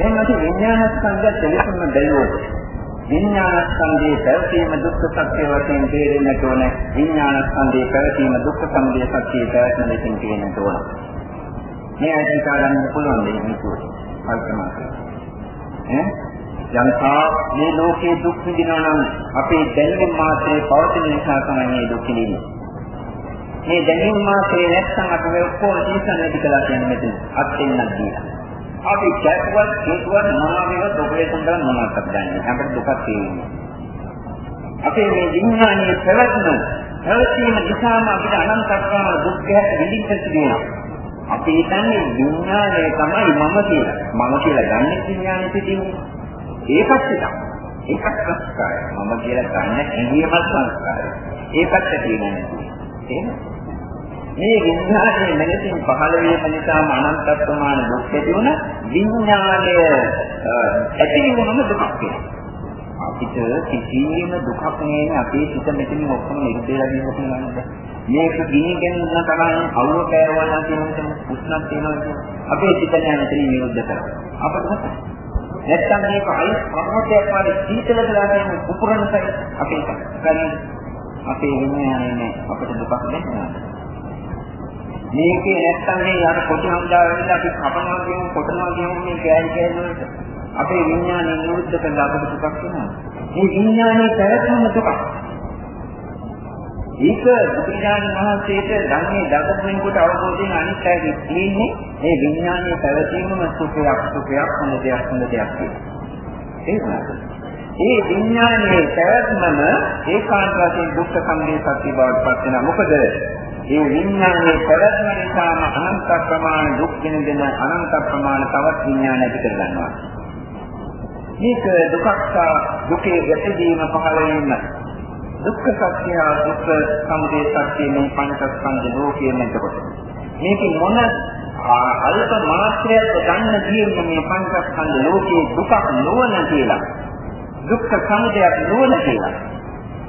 දැන් අපි විඥානස්කන්ධය දෙලෙසම බැලුවොත් විඥානස්කන්ධයේ පැවතීම දුක්ඛ සත්‍ය වශයෙන් තේරෙන්නට ඕන විඥානස්කන්ධයේ පැවතීම දුක්ඛ සමුදය සත්‍යය පැවැත්ම ලෙසින් තේරෙන්නට ඕන. මේ අයිති කාරණා පුළුවන් දෙයක් නෙවෙයි කල්පනා කරන්න ඈ? යම්තා මේ ලෝකයේ දුක් විඳිනවා නම් අපේ දැනුම මාත්‍රේ පවතින නිසා තමයි මේ දුක් විඳින්නේ. මේ දැනුම මාත්‍රේ නැත්නම් අපි මේ ඔක්කොම තීසන් නැති කළා කියන්නේ මෙතන. අත්ෙන්නක් දීලා අපි කැපුවත් හේතුවත් මොනවාද ඔපරේෂන් කරන මොනවද කරන්නේ අපිට දුකක් තියෙන්නේ අපේ මේ විඥානයේ ප්‍රවත්න ප්‍රවතීම නිසාම අපිට අනන්ත ප්‍රමාණ දුක් ගැට විඳින්න සිදුවෙනවා අපි හිතන්නේ විඥානය තමයි මම කියලා. මම කියලා ගන්න විඥානෙ සිටින්නේ ඒකත් එකක්. ඒකත් සංස්කාරය මම කියලා ගන්න ඇඟීමත් සංස්කාරය ඒකත් තියෙනවා. එහෙනම් මේ විඥානයේ මෙලෙසින් පහළ වීම නිසා අනන්ත ප්‍රමාණ දුක් ඇති වුණ විඥානය ඇති වුණම දුක් වෙනවා. අපිට කිසියම් දුකක් නෑ අපේ සිත මෙතන ඔක්කොම නිරුද්ධලා ගියොත් නේද? මේක ගිනිගෙන යන තරම් අවුව කෑවනා කියන එක උෂ්ණක් තියෙනවා කියන්නේ අපේ සිත නෑ මෙතන නිරුද්ධ කරලා. අපිට නැත්තම් මේක අයිස් ප්‍රමෝටයක් වගේ සීතල දලා තියෙන උපුරණසයි අපේ කරන්නේ අපේ විඥානයේ නෑ අපිට දුකක් දැනෙනවා. මේකේ නැත්තම් මේ අර කොටි හම්දා වෙලා අපි කපනවා කියන කොටනවා කියන මේ කෑලි කෑලි වලට අපේ විඥානය නිරුද්ධ කරලා අපිට දුකක් වෙනවා. මේ විඥානයේ පැවැත්ම දුකක්. ඒක බුදුරජාණන් වහන්සේට ධර්මයේ දකපෙනකොට අවබෝධයෙන් අනිත් අයගේ තියෙන්නේ මේ විඥානයේ පැවැත්මම සුඛයක් සුඛයක් හොඳ දෙයක් හොඳ දෙයක් කියලා. ඒ විඥානයේ පැවැත්මම ඒකාන්ත වශයෙන් දුක්ඛ සම්මේ සත්‍ය බවට පත් වෙනවා. මොකද මේ විඥානයේ පැවැත්ම නිසාම අනන්ත ප්‍රමාණ දුක් වෙන දෙන අනන්ත ප්‍රමාණ තවත් විඥාන ඇති කර ගන්නවා. මේක දුක්ඛ දුකේ ගැටීම පහළ වීම. දුක්ඛ සත්‍ය දුක්ඛ සමුදය සත්‍ය මේ පංචස්කන්ධ ලෝකයේ නැතකොට මේක මොන අල්ප මාත්‍රයක් ගන්න තියෙන්නේ මේ පංචස්කන්ධ ලෝකයේ දුකක් නොවන කියලා. දුක්ඛ සමුදයක් නොවන කියලා.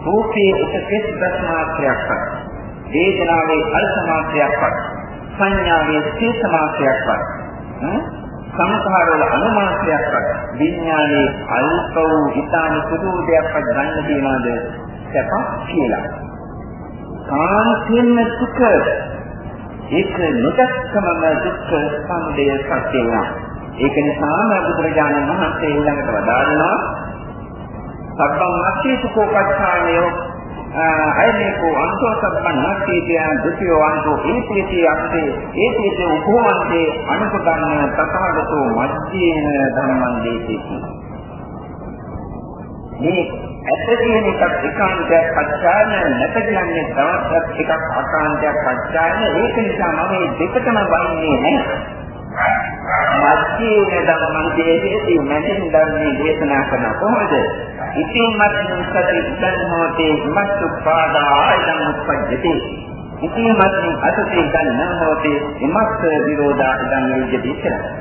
රූපේ උපකෙස් ප්‍රශ්නාත්‍රයක් වේදනාවේ අල්ප මාත්‍රයක්වත් සංඥාවේ සීස මාත්‍රයක්වත් සංස්කාරවල අනුමාත්‍රයක්වත් විඥානයේ අල්ප වූ ඊතාන සුදු දෙයක්වත් ගන්න තියනවාද සැප කියලා. කාන්තියන සුඛ ඒක නොදක්කමම දුක්ඛ සමුදය සත්‍ය වෙනවා. ඒක නිසාම බුදුරජාණන් වහන්සේ ඊළඟට වදාරනවා සබ්බං අත්ථේ සුඛෝපච්ඡායෝ අයනේකෝ අන්තෝ සබ්බන්නක්ඛේ කියන දුතියෝ අන්තෝ ඒතිති අත්තේ ඒතිති උපෝවන්තේ අනුපදන්න තථාගතෝ මජ්ජේන ධම්මං දේසේති මේ ඇත්ත කියන එකක් ඒකාන්තයක් පච්චායන නැත කියන්නේ තවත් එකක් අකාන්තයක් පච්චායන ඒක නිසා මම මේ දෙකටම වන්නේ නැහැ. මජ්ජේන ධම්මං දේසේති මැදින් ධර්මයේ දේශනා කරන කොහොමද? ඉතින් මත්නම් සති ඉදන් හෝතේ මස්සුපාදා ඉදන් උපජ්ජති. ඉතින් මත්නම් අසති ඉදන් නහෝතේ ඉමස්ස විරෝධා ඉදන් විජ්ජති කියලා.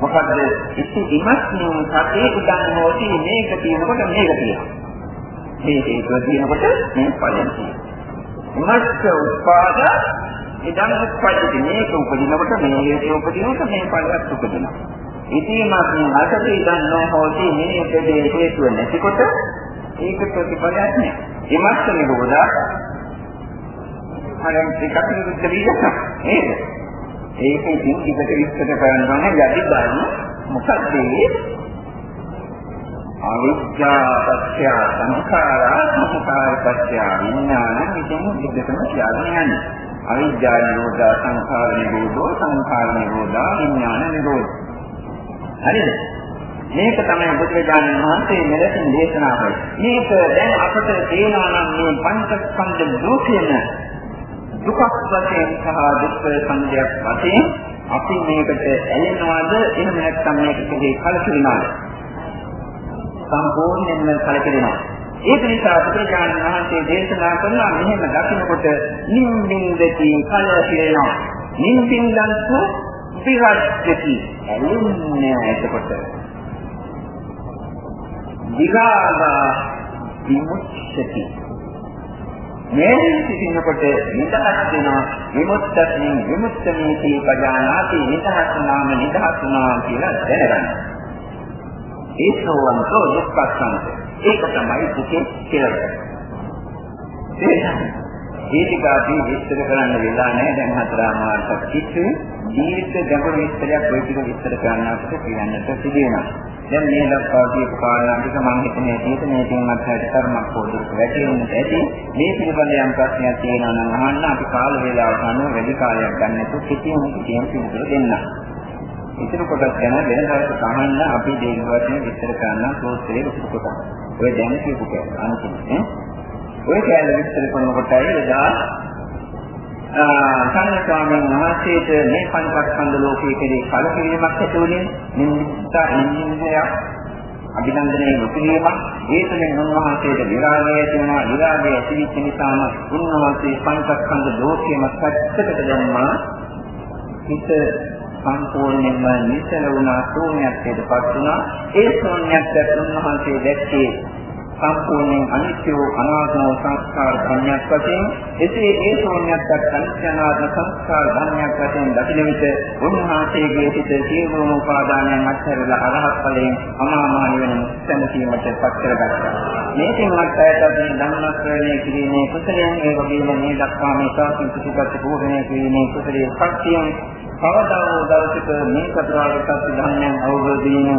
මොකද ඉති ඉමස්මින් සතේ ඉදන් හෝති මේක තියෙනකොට මේක තියෙනවා. මේ හේතුව තියෙනකොට මේ ඵලය තියෙනවා. ඉමස්ස උපාද ඉදන් උපජ්ජති මේක උපදිනකොට මේ හේතුව උපදිනකොට මේ ඵලයක් උපදිනවා ඉතිමත් අසති දන්නෝ හොති මේ දෙදේ හේතුව නැතිකොට ඒක ප්‍රතිපලයක් නෑ. ඉමත් නිරෝධා හරි එකක් නිරුද්ධ වීම නේද? ඒකෙන් ඉතිකට විස්තර කරන්න ඕනේ යටි බලන්න මොකක්ද අවිද්‍යා පත්‍ය සංඛාරා සංඛාර පත්‍ය විඥාන ඉතින් දෙකම කියන්න යන්නේ. අවිද්‍යා නිරෝධා සංඛාර නිරෝධෝ සංඛාර නිරෝධා විඥාන නිරෝධෝ හරිද? මේක තමයි බුදුරජාණන් වහන්සේ මෙලෙසින් දේශනා කළේ. මේක දැන් අපට තේනවා නම් මේ පංචස්කන්ධ ලෝකයේන දුකක් වශයෙන් සහ දුක් සංදයක් වශයෙන් අපි මේකට ඇලෙනවද එහෙම නැත්නම් මේකේ කලකිරීමද? සම්පූර්ණයෙන්ම කලකිරීමක්. ඒක නිසා බුදුරජාණන් වහන්සේ දේශනා කරනවා මෙහෙම දකින්නකොට නිම්බින්දති කලකිරෙනවා. නිම්බින්දන්තු විරජ්‍යති ඇලෙන්නේ එතකොට විරාගා විමුක්ති මේ සිටිනකොට නිදහස් වෙනවා විමුක්තයෙන් විමුක්තමේති පජානාති නිදහස් වුණාම නිදහස් වුණා කියලා දැනගන්න. ඒසෝවන්තෝ දුක්ඛසන්ත. ඒක තමයි දුකේ කියලා. ඒකයි විස්තර කරන්න වෙලා නැහැ දැන් හතරමාරක් කිච්චු ජීවිත ගැඹුරු විස්තරයක් ඔය ටික විස්තර කරන්න අපිට කියන්නට සිදුවෙනවා. දැන් මේ දක්වා කියපු කාරණාටික මම හිතන්නේ ඒක මේ තින්වත් හැටතරමක් පොදුක් වැටෙන්නට ඇති. මේ පිළිබඳ යම් ප්‍රශ්නයක් තියෙනවා නම් අහන්න අපි කාල වේලාවට අනුව වැඩි කාලයක් ගන්න නැතුව කිසියම් කිසියම් පිළිතුරු දෙන්න. ඉතින් කොටස් ගැන වෙන දවසක අහන්න අපි දේහ වශයෙන් විස්තර කරන්න සෝත්‍රයේ විස්තර කොටස්. ඔය දැන් කියපු කැලේ අන්තිමේ ඔය කැලේ විස්තර කරනකොටයි එදා සංඝ ස්වාමීන් වහන්සේට මේ පංචස්කන්ධ ලෝකයේ කෙරේ කලකිරීමක් ඇති වුණේ නිමිත්ත නිමින්නය අභිනන්දනයේ නොකිරීමක් ඒ තුළින් උන්වහන්සේට විරාගය ඇති වෙනවා විරාගය ඇති වෙච්ච නිසාම උන්වහන්සේ පංචස්කන්ධ ලෝකයේම සත්‍යකට දැම්මා. හිත සම්පූර්ණයෙන්ම නිසල වුණා ශූන්‍යත්වයට පත් වුණා ඒ ශූන්‍යත්වයට උන්වහන්සේ දැක්කේ සම්පූර්ණයෙන් අනිත්‍ය වූ අනාත්ම සංස්කාර ධර්මයක් වශයෙන් එසේ ඒ ශූන්‍යත්වයක් අනිත්‍යනාත්ම සංස්කාර ධර්මයක් වශයෙන් දකින විට උන්වහන්සේගේ සිත සියලුම උපාදානයන් අත්හැරලා අරහත් ඵලයෙන් අමාමහ නිවන සැනසීමට පත් කරගත්තා. මේකෙන් අත්හැරට මේ ධම්මස්වරණය කිරීමේ කුසලයන් ඒ වගේම මේ දක්වා මේ සාසන ප්‍රතිපත්ති පූර්ණය කිරීමේ කුසලයේ ශක්තියෙන් කවදා වූ දවසක මේ චතුරාර්ය සත්‍ය ධර්මයන් අවබෝධ වීම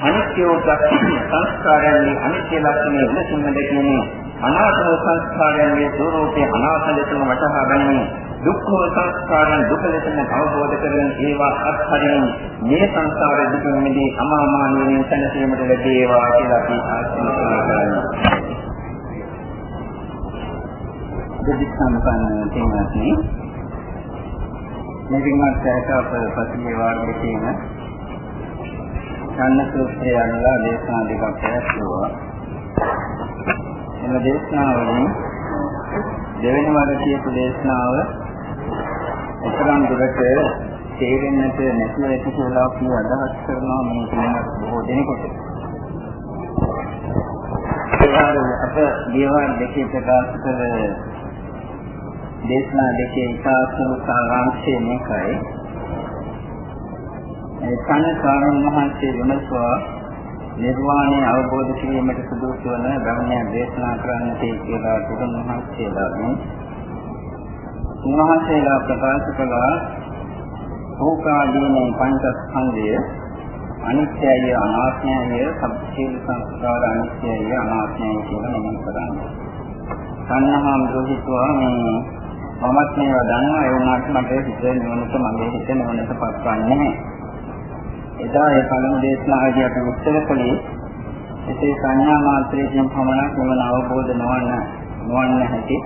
අනිත්‍ය සංස්කාරයන්ගේ අනිත්‍ය ලක්ෂණය වෙනසින්ම දැකීමේ අනාත්ම සංස්කාරයන්ගේ ස්වરૂපයේ අනාත්ම ලෙසම වටහා ගැනීම දුක්ඛ සංස්කාරයන් දුක ලෙසම අවබෝධ කරගෙන ඒවා අත්හරින මේ සංසාර දුකින් මිදී අමාමා නිවන සැනසීමට ලැබේවා කියලා අපි ආශිර්වාද කරනවා. දෙවිසම්පන්න තේමාස්නි මේ විමාර්ථයට අප පසුගිය වාරයේ ඡන්න සූත්‍රය අනුලා දේශනා දෙකක් පැවැත්වුවා. එම දේශනාවලින් දෙවෙනි වර කියපු දේශනාව එතරම් දුරට තේරෙන්නට නැතුව ඇති කියලා අපි අදහස් කරනවා මේ කියන බොහෝ දෙනෙකුට. ඒවාර අප දේවාර දෙකේ ප්‍රකාශ කළ දේශනා දෙකේ ඉතාම සාරාංශය මේකයි. ඒ කන ස්වාමීන් වහන්සේ විමසුවා නිර්වාණය අවබෝධ කිරීමට සුදුසු වන ධර්මයන් දේශනා කරන්නට කියලා බුදුන් වහන්සේලාගෙන් උන්වහන්සේලා ප්‍රකාශ කළා ඕකාදීනේ පංචස්කන්ධය අනිත්‍යය අනාත්මයය සබ්බේල සංස්කාර අනිත්‍යය අනාත්මයය කියලා මෙහෙම කරන්නේ. සංහාම් දෝහිතුවා මේ මමත් මේවා දන්නවා ඒ වුණාට මට හිතේ නුවණට මගේ හිතේ නුවණට පත්වන්නේ නැහැ. එදා ඒ පළමු දේශනාවේදී අපි උත්තර කළේ එසේ සංඥා මාත්‍රයෙන් පමණක් නිවන අවබෝධ නොවන නොවන්න හැටි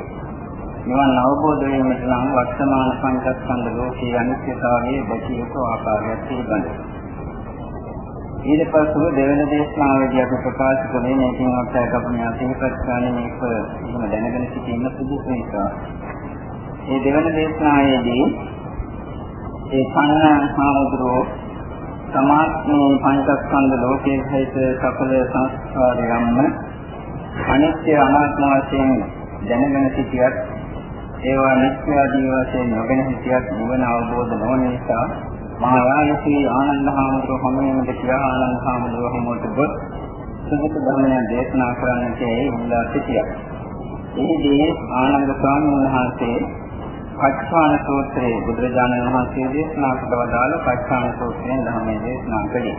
නිවන අවබෝධ වීමට නම් වර්තමාන පංචස්කන්ධ ලෝකයේ අනිත්‍යතාවයේ දැකිය යුතු ආකාරයක් පිළිබඳ. ඊට පස්ව දෙවන දේශනාවේදී අපි ප්‍රකාශ කළේ මේකෙන් අපට අපේ අතීත ගන්න මේක එහෙම දැනගෙන සිටීම සුදුසු නිසා. මේ දෙවන දේශනාවේදී ඒ පණ සාමුද්‍රෝ සමාත්මේ පංචස්කන්ධ ලෝකයේ සහිත සකල සංස්කාරයන්ම අනිත්‍ය අනාත්ම වශයෙන් දැනගෙන සිටියත් ඒවා නිත්‍ය ආදී වශයෙන් නොගෙන සිටියත් නිවන අවබෝධ නොවන නිසා මහායානසී ආනන්ද හාමුදුරුවෝ හැමෝම දෙකියා ආනන්ද හාමුදුරුවෝ හැමෝට ගොස් සුගත ධර්මය දේශනා කරන්නට ඒ උන්ලා සිටියා. එහිදී ආනන්ද ස්වාමීන් වහන්සේ පච්චාන සූත්‍රයේ බුදුරජාණන් වහන්සේ දේශනා කොට වදාළ පච්චාන සූත්‍රයෙන් ධර්මයේ දේශනා කළේ.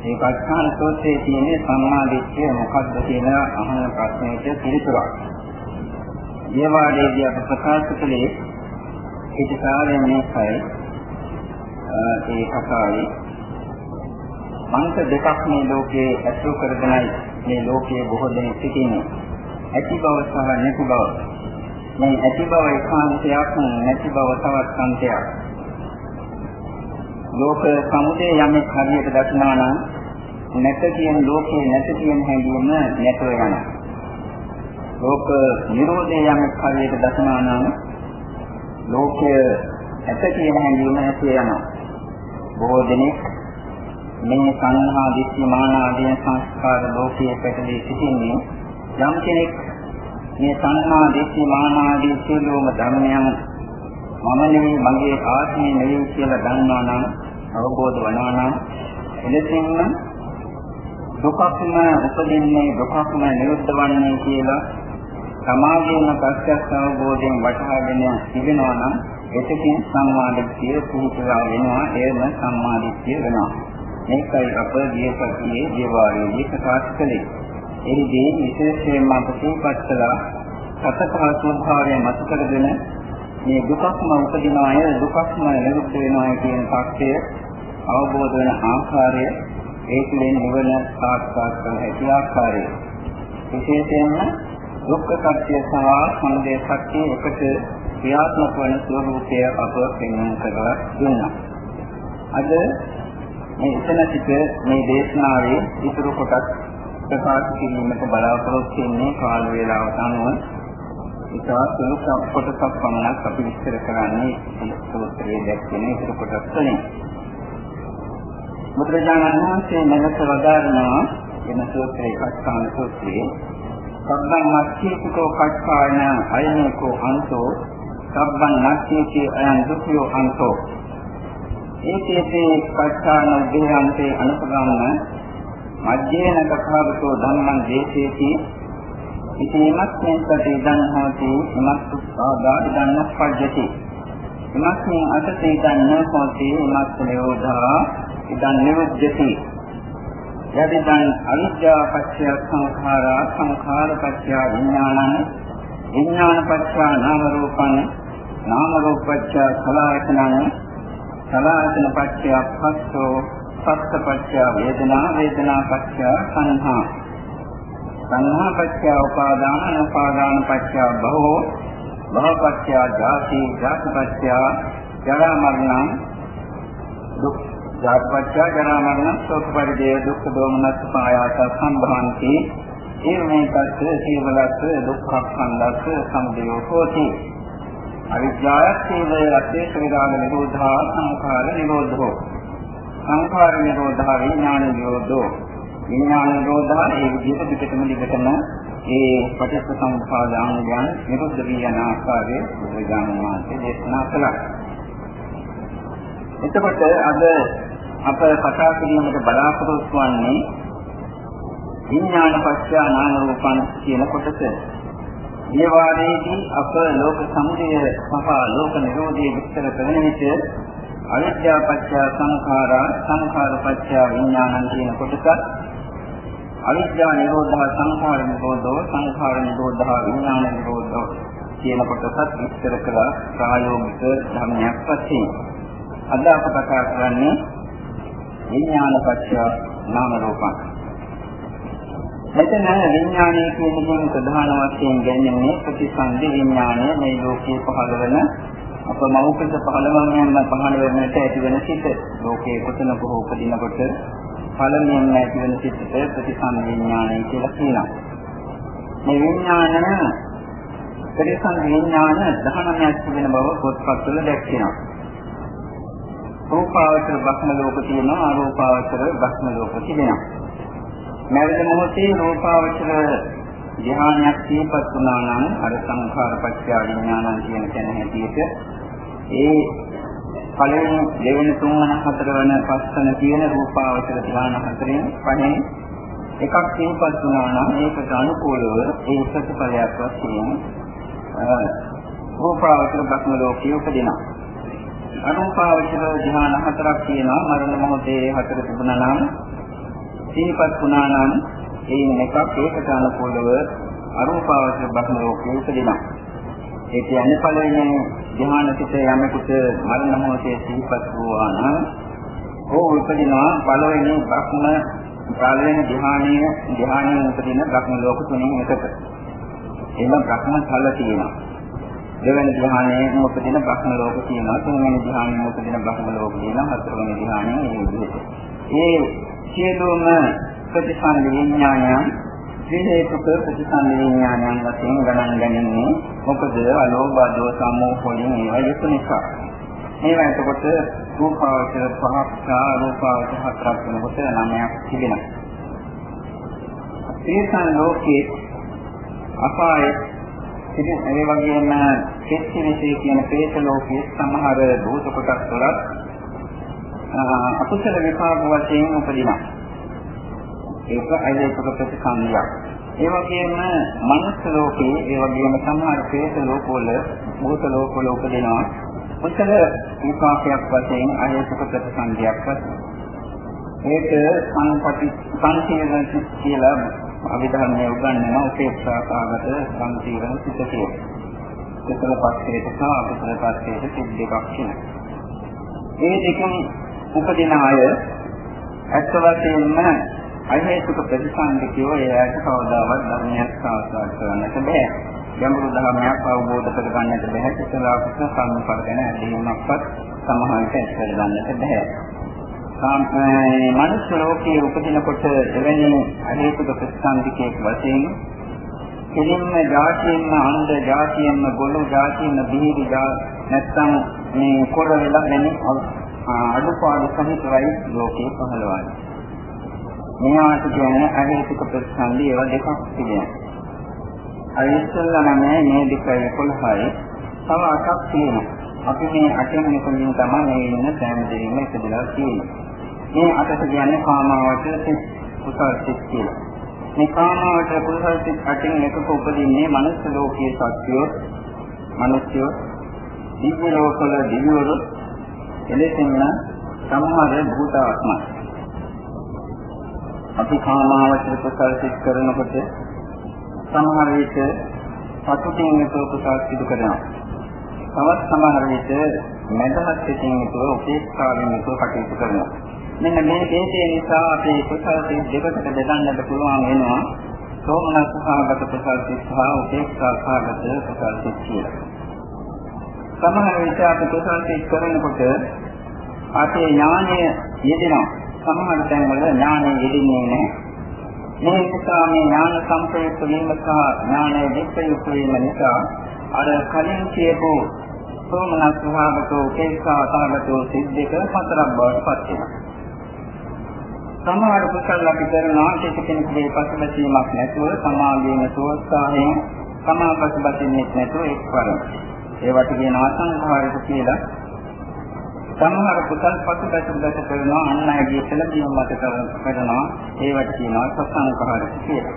මේ පච්චාන සූත්‍රයේ තියෙන සම්මා දිට්ඨිය මොකක්ද කියන අහන ප්‍රශ්නයට පිළිතුරක්. ඊවාඩේදී අප ප්‍රකාශ කළේ පිටකාරයෙන් මේකයි ඒ කතාවේ මන්ත දෙකක් මේ ලෝකයේ ඇසුරු කරගෙනයි මේ ලෝකයේ බොහෝ දෙනෙක් සිටින්නේ. ඇති බව සහ නැති බව මේ ඇති බව ඒකාන්තයක් නැති බව තවත් කාන්තයක්. ලෝක සමුදය යමෙක් හරියට දක්නා නම් නැත කියන ලෝකේ නැත කියන හැඟීම නැතව යනවා. ලෝක නිරෝධය යමෙක් හරියට දක්නා නම් ලෝකය ඇත කියන හැඟීම නැති යනවා. බොහෝ දෙනෙක් මේ සංහා දිස්ත්‍ය මාන ආදී සංස්කාර ලෝකයේ පැටලී සිටින්නේ යම් කෙනෙක් මේ සංහා දිට්ඨි මානාදී සියලුම ධර්මයන් මම නෙවෙයි මගේ ආත්මය නෙවෙයි කියලා දන්නවා නම් අවබෝධ වෙනවා නම් එලෙසින්ම දුකක්ම උපදින්නේ දුකක්ම නිරුද්ධ වන්නේ කියලා සමාධියන ප්‍රත්‍යක්ෂ අවබෝධයෙන් වටහාගෙන ඉගෙනවා නම් එතකින් සම්මාදිට්ඨිය පුහුණුලා වෙනවා එයම සම්මාදිට්ඨිය වෙනවා. මේකයි අප ගියපතියේ ජීවාරයේ ප්‍රකාශ කළේ. එහිදී විශේෂයෙන්ම අප සිහිපත් කළා සතපහ ස්වභාවය මත කරගෙන මේ දුකක්ම උපදින අය දුකක්ම නිරුද්ධ වෙනවා කියන තත්ත්වය අවබෝධ වෙන ආකාරය ඒ තුළින් නිවන සාක්ෂාත් කර හැකි ආකාරය විශේෂයෙන්ම දුක්ඛ සත්‍ය සහ සමුදය සත්‍ය එකට ක්‍රියාත්මක වන ස්වરૂපය අප පෙන්වන්න කරලා දුන්නා. අද මේ එතන සිට මේ දේශනාවේ ඉතුරු කොටස් ප්‍රකාශ කිරීමට බලාපොරොත්තු වෙන්නේ කාල වේලාවට අනුව. ඉතා සුළු කොටසක් පමණක් අපි විස්තර කරන්නේ මේ සූත්‍රයේ දැක්වෙන ඉතුරු කොටස් වලින්. බුදුරජාණන් වහන්සේ මෙලෙස වදාරනවා වෙන සූත්‍රයේ කච්චාන සූත්‍රයේ. සබ්බං මච්චේකෝ කච්චායන අයනකෝ අන්තෝ. සබ්බං නැච්චේති අයන් දුක්ඛයෝ අන්තෝ. ඒකේතේ කච්චාන උදේහන්තේ අනුපගාමන මජ්ජේන කථාවතෝ ධම්මං දේශේති ඉතිමත්යෙන් සති ඉදන් හෝති ඉමස්සු ආදා ඉදන් නප්පජ්ජති ඉමස්මින් අතසේ ඉදන් නෝති ඉමස්සු නිරෝධා ඉදන් නිරුද්ධති. යදිදන් අවිද්‍යා පත්‍ය සංඛාරා සංඛාර පත්‍ය විඥානං විඥාන පත්‍ය නාම රූපං නාම රූප පත්‍ය සලආයතනං සලආයතන පත්‍ය පස්සෝ පස්ස පත්‍ය වේදනා වේදනා පත්‍ය සංහා. සංහා පත්‍ය උපාදාන උපාදාන පත්‍ය භවෝ. භව පත්‍ය ජාති ජාති පත්‍ය ජරා මරණ දුක්. ජාති පත්‍ය ජරා මරණ ශෝක පරිදේ දුක්ඛ දෝමනස් පායාස සම්භවಂತಿ. ඒමේ පස්ස සීවලස්ස දුක්ඛ ස්කන්ධස්ස සමුදයෝ හෝති. අවිද්‍යාවත්තේ අත්ථේ විරාග නිරෝධා සංඛාර නිරෝධෝ. සංඛාර නිරෝධා විඥාන නිරෝධෝ විඥාන නිරෝධා ඒ විදිහට පිටකම දිගටම ඒ පටිච්ච සමුප්පාදාංගයන් නිරුද්ධ වී යන ආකාරයේ බුදුරජාණන් වහන්සේ දේශනා කළා. එතකොට අද අප කතා කිරීමට බලාපොරොත්තු වන්නේ විඥාන පත්‍ය නාම රූපං කියන කොටස. මේ වාරයේදී අප ලෝක සමුදය සහ ලෝක නිරෝධය විස්තර කරන විට අවිද්‍යා පත්‍ය සංඛාරා සංඛාර පත්‍ය විඥානං කියන කොටසත් අවිද්‍යා නිරෝධා සංඛාර නිරෝධෝ සංඛාර නිරෝධා විඥාන නිරෝධෝ කියන කොටසත් විස්තර කළා ප්‍රායෝගික ධර්මයක් වශයෙන්. අද අප කතා කරන්නේ විඥාන පත්‍ය නාම රූපං. මෙතන විඥානය කියන එකෙන් ප්‍රධාන වශයෙන් ගැන්නේ ප්‍රතිසන්දි විඥානය මේ ලෝකයේ පහළ වෙන අප මෞඛික පහළවන්නම පහළ වෙනට ඇති වෙන සිත ලෝකයේ කොතනක හෝ උපදිනකොට පළමුවෙන් ඇති වෙන සිතට ප්‍රතිසන්දි විඥානය කියලා කියනවා. මේ විඥානන ප්‍රතිසන්දි විඥාන 19ක් තිබෙන බව පොත්පත්වල දැක්වෙනවා. රූපාවචර භක්ම ලෝක තියෙනවා අරූපාවචර භක්ම ලෝක තිබෙනවා. මැරෙන මොහොතේ රූපාවචර ධ්‍යානයක් සියපත් වුණා නම් අර සංඛාර පත්‍ය විඥානං කියන තැන හැටියට ඒ පළවෙනි දෙවෙනි තුන්වන හතරවන පස්වන කියන රූපාවචර ධ්‍යාන හතරෙන් පහෙන් එකක් සියපත් වුණා නම් ඒකට අනුකූලව ඒ ප්‍රතිඵලයක් වශයෙන් රූපාවචර භක්ම ලෝකයේ උපදිනවා. අරූපාවචර ධ්‍යාන හතරක් තියෙනවා. මරණ මොහොතේ හතර තිබුණා නම් සිහිපත් වුණා නම් ඒ එකක් ඒකට අනුකූලව අරූපාවචර බ්‍රහ්ම ලෝකයේ උපදිනවා. ඒ කියන්නේ පළවෙනි ධ්‍යාන සිත යමෙකුට මරණ මොහොතේ සිහිපත් වුණා නම් ඕ උපදිනවා පළවෙනි බ්‍රහ්ම පළවෙනි ධ්‍යානීය ධ්‍යානීය උපදින බ්‍රහ්ම ලෝක තුනෙන් එකක. එම බ්‍රහ්ම ඵල තියෙනවා. දෙවැනි ධ්‍යානයේ උපදින බ්‍රහ්ම ලෝක තියෙනවා. තුන්වෙනි ධ්‍යානයේ උපදින බ්‍රහ්ම ලෝක තියෙනවා. හතරවෙනි ධ්‍යානයේ මේ විදිහට. ඒ සියලුම ප්‍රතිසන්දි විඥානයන් විහෙතුක ප්‍රතිසන්දි විඥානයන් වශයෙන් ගණන් ගන්නේ මොකද? අලෝභ දෝස සමෝහ වලින් ඒවා යුතු නිසා. මේවා එතකොට රූපාවචර පහක් රූපාවචර හතරක් වෙනකොට නමයක් තිබෙනවා. තේසන් ලෝකේ අපාය ඉතින් ඒ වගේම කෙච්චි විශේෂ කියන ප්‍රේත ලෝකයේ සමහර භූත කොටස් වල අකුසල විපාක වශයෙන් උපදිනවා. ඒක අයිලේක ප්‍රතිසංගියක්. ඒ වගේම මනුස්ස ලෝකයේ ඒ වගේම සමහර ප්‍රේත ලෝකවල භූත ලෝකවල උපදිනවා. කුසල විපාකයක් වශයෙන් අයිලේක ප්‍රතිසංගියක් වශයෙන්. ඒක සංපති සංකීර්ණ කියලා අභිධර්මයේ උගන්වන උපේක්ෂාකාගත සංකීර්ණ සිත කියලා. කුසල පස්කේට සහ අකුසල පස්කේට සිත් දෙකක් කියලා. මේ දෙකම උපදින අය ඇත්ත වශයෙන්ම අහේතුක ප්‍රතිසංගිකව එයාට කවදාවත් ධර්මයක් සාකච්ඡා කරන්නට බෑ. ගැඹුරු ධර්මයක් අවබෝධ කරගන්නට බෑ. කුසල අකුසල සම්පර්ක ගැන ඇදහිීමක්වත් සමහරවිට ඇති කරගන්නට බෑ. මනුෂ්‍ය ලෝකයේ උපදිනකොට එවැනි අහේතුක ප්‍රතිසන්දිකයක් වශයෙන් කෙලින්ම ජාතියෙන්ම අන්ධ ජාතියෙන්ම ගොළු ජාතියෙන්ම බිහිරි නැත්නම් මේ කොර වෙලා වෙන අඩුපාඩු සහිතවයි ලෝකේ පහළවන්නේ. මේවාට කියන්නේ අහේතුක ප්‍රතිසන්දි ඒවා දෙකක් තිබෙනවා. අර ඉස්සෙල්ලා නම් මේ දෙකයි 11යි තව අටක් තියෙනවා. අපි මේ අටෙන් මෙතනින් තමයි මේ ඉන්න සෑම දෙයක්ම එකදලා තියෙන්නේ. මේ අටට කියන්නේ කාමාවචර සිත් කුසල් සිත් කියලා. මේ කාමාවචර කුසල් සිත් අටින් එකක උපදින්නේ මනුස්ස ලෝකයේ සත්‍යෝ මිනිස්යෝ දිව්‍ය ලෝකවල දිව්‍යවරු එලෙසින්ම සමහර භූතාත්ම අපි කාමාවචර කුසල් සිත් කරනකොට සමහර විට සතුටින් යුතුව කුසල් සිදු කරනවා. තවත් සමහර විට මදහත් සිතින් යුතුව උපේක්ෂාවෙන් යුතුව කටයුතු කරනවා. මෙන්න මේ දේශය නිසා අපේ කුසල සිත් දෙකට බෙදන්නට පුළුවන් වෙනවා. සෝමනස් සහගත කුසල සිත් සහ උපේක්ෂා සහගත කුසල සිත් කියලා. සමහර විට අපි කුසල සිත් කරනකොට අපේ ඥානය යෙදෙනවා. සමහර තැන්වල ඥානය යෙදෙන්නේ නැහැ. මේ නිසා මේ ඥාන සම්ප්‍රයුක්ත වීම සහ ඥානය විප්‍රයුක්ත වීම නිසා අර කලින් කියපු සෝමනස් සහගත උපේක්ෂා සහගත සිත් දෙක හතරක් බවට පත් වෙනවා. සමහර කුසල අපි කරනවා කිසි කෙනෙකුගේ පසුබැසීමක් නැතුව සමාගයේම සෝත්සාහයෙන් සමාපස්බතින්නේ නැතුව එක්වර. ඒවට කියනවා සංඛාරික කියලා. සමහර කුසල් පසුබැසීමකට කරනවා අන් අයගේ සැලකීම මත කරනවා ඒවට කියනවා සසංඛාරික කියලා.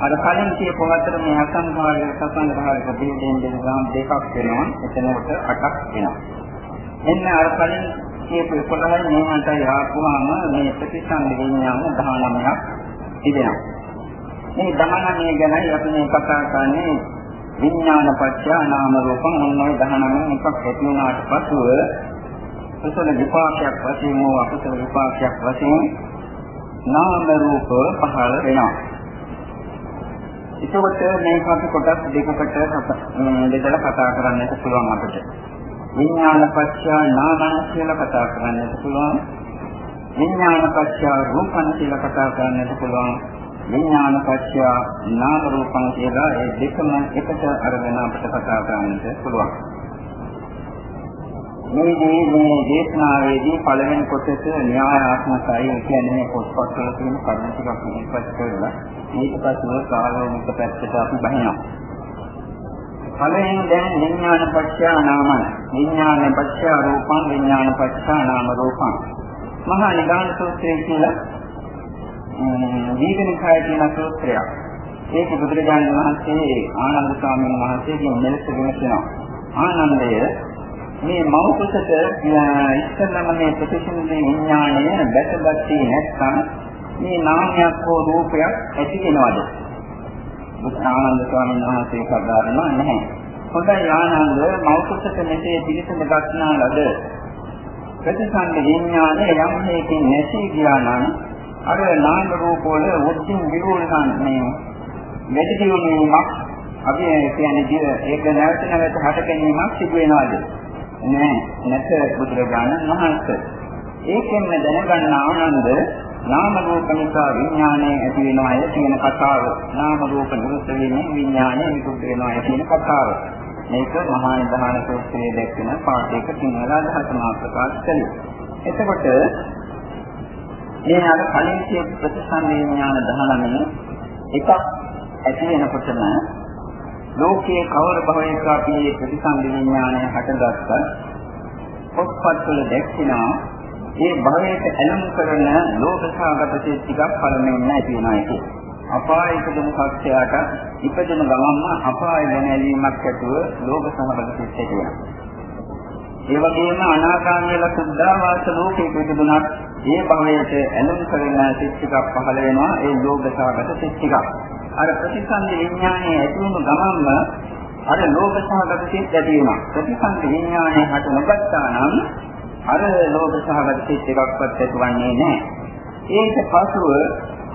අර කලින් කියපු අතර මේ අසංඛාරික සසංඛාරික දෙකෙන් දෙකක් දෙකක් වෙනවා. එතනකට අටක් වෙනවා. එන්න අර කලින් කියපු 11යි මේකට යාපුවාම මේ ප්‍රතිසන්දි විඥාන 19ක් තිබෙනවා. මේ 19 ගැනයි අපි මේ කතා කරන්නේ විඥාන පත්‍ය නාම රූපම් මොනවායි 19 එකක් ඇති වුණාට පසුව කුසල විපාකයක් වශයෙන් හෝ අකුසල විපාකයක් වශයෙන් නාම රූප පහළ වෙනවා. එතකොට මේක අපි කොටස් දෙකකට බෙදලා කතා කරන්නට පුළුවන් අපිට. විඥාන පත්‍ය නාමන කියලා කතා කරන්නත් පුළුවන්. විඥාන පත්‍ය රූපන කියලා කතා කරන්නත් පුළුවන්. විඥාන පත්‍ය නාම රූපන කියලා ඒ දෙකම එකට අරගෙන අපිට කතා කරන්නත් පුළුවන්. මේ මේ දේශනාවේදී පළවෙනි කොටස න්‍යායාත්මකයි කියන්නේ මේ පොත්පත්වල තියෙන කරුණු ටිකක් ඉස්පත් කරලා ඊට පස්සේ කාලෝනික පැත්තට අපි බහිනවා. පළවෙනි දැන් විඥාන පත්‍ය නාමයි. විඥාන පත්‍ය රූපං විඥාන පත්‍ය නාම රූපං. මහා නිදාන සූත්‍රය කියලා දීඝනිකාය කියන සූත්‍රයක්. ඒක බුදුරජාණන් වහන්සේ ආනන්ද ස්වාමීන් වහන්සේගෙන් මෙලෙස විමසනවා. ආනන්දය මේ මෞකසට ඉස්සෙල්ලම මේ ප්‍රතිසන්දේ විඥාණය දැකගත්තේ නැත්නම් මේ නාමයක් හෝ රූපයක් ඇති වෙනවද? බුද්ධානන්ද ස්වාමීන් වහන්සේ කතාරනවා නැහැ. හොඳයි ආනන්ද මෞකසට මෙසේ පිළිසඳ ගන්නා ලද ප්‍රතිසන්ද විඥානය යම් හේකින් නැසී ගියා නම් අර නාම රූප වල උද්දින් විරෝධන මේ වැඩි දියුණුවක් අපි කියන්නේ ඒක නැවත නැවත හට ගැනීමක් සිදු වෙනවාද? නෑ නැත බුදුරජාණන් වහන්සේ. ඒකෙන්ම දැනගන්න ආනන්ද නාම රූප නිසා විඥානය ඇති වෙනවාය කියන කතාව. නාම රූප නිරුද්ධ වීමෙන් විඥානය නිරුද්ධ වෙනවාය කියන කතාව. මේක මහා නිධාන සූත්‍රයේ දැක්වෙන පාඩයක සිංහල අදහස මා ප්‍රකාශ කළේ. එතකොට මේ අර කලින් කිය ප්‍රතිසංවේඥාන 19 එකක් ඇති වෙනකොටම ලෝකයේ කවර භවයක අපි මේ ප්‍රතිසන්දි විඥානය හටගත්තා පොත්පත්වල දැක්වෙනා ඒ භවයට ඇලුම් කරන ලෝකසාගත සිත් ටිකක් පළමුවෙන් නැති වෙනවා ඒක. අපායකදම සත්‍යයට ඉපදෙන ගමන්ම අපාය දැනීමක් ඇතුව ලෝකසහගත සිත් ඇති වෙනවා. ඒ වගේම අනාගාමීල සුද්ධාවාස ලෝකයේ පිටුදුනත් ඒ භවයට ඇලුම් කරන සිත් ටිකක් පහළ වෙනවා ඒ ලෝකසහගත සිත් ටිකක්. අර ප්‍රතිසන්දි විඥානයේ ඇති වුණු ගමන්ම අර ලෝභ සහගත සිත් ඇති වෙනවා. ප්‍රතිසන්දි විඥානයේ හට නොගත්තා නම් අර ලෝභ සහගත සිත් එකක්වත් ඇතිවන්නේ නැහැ. ඒක පසුව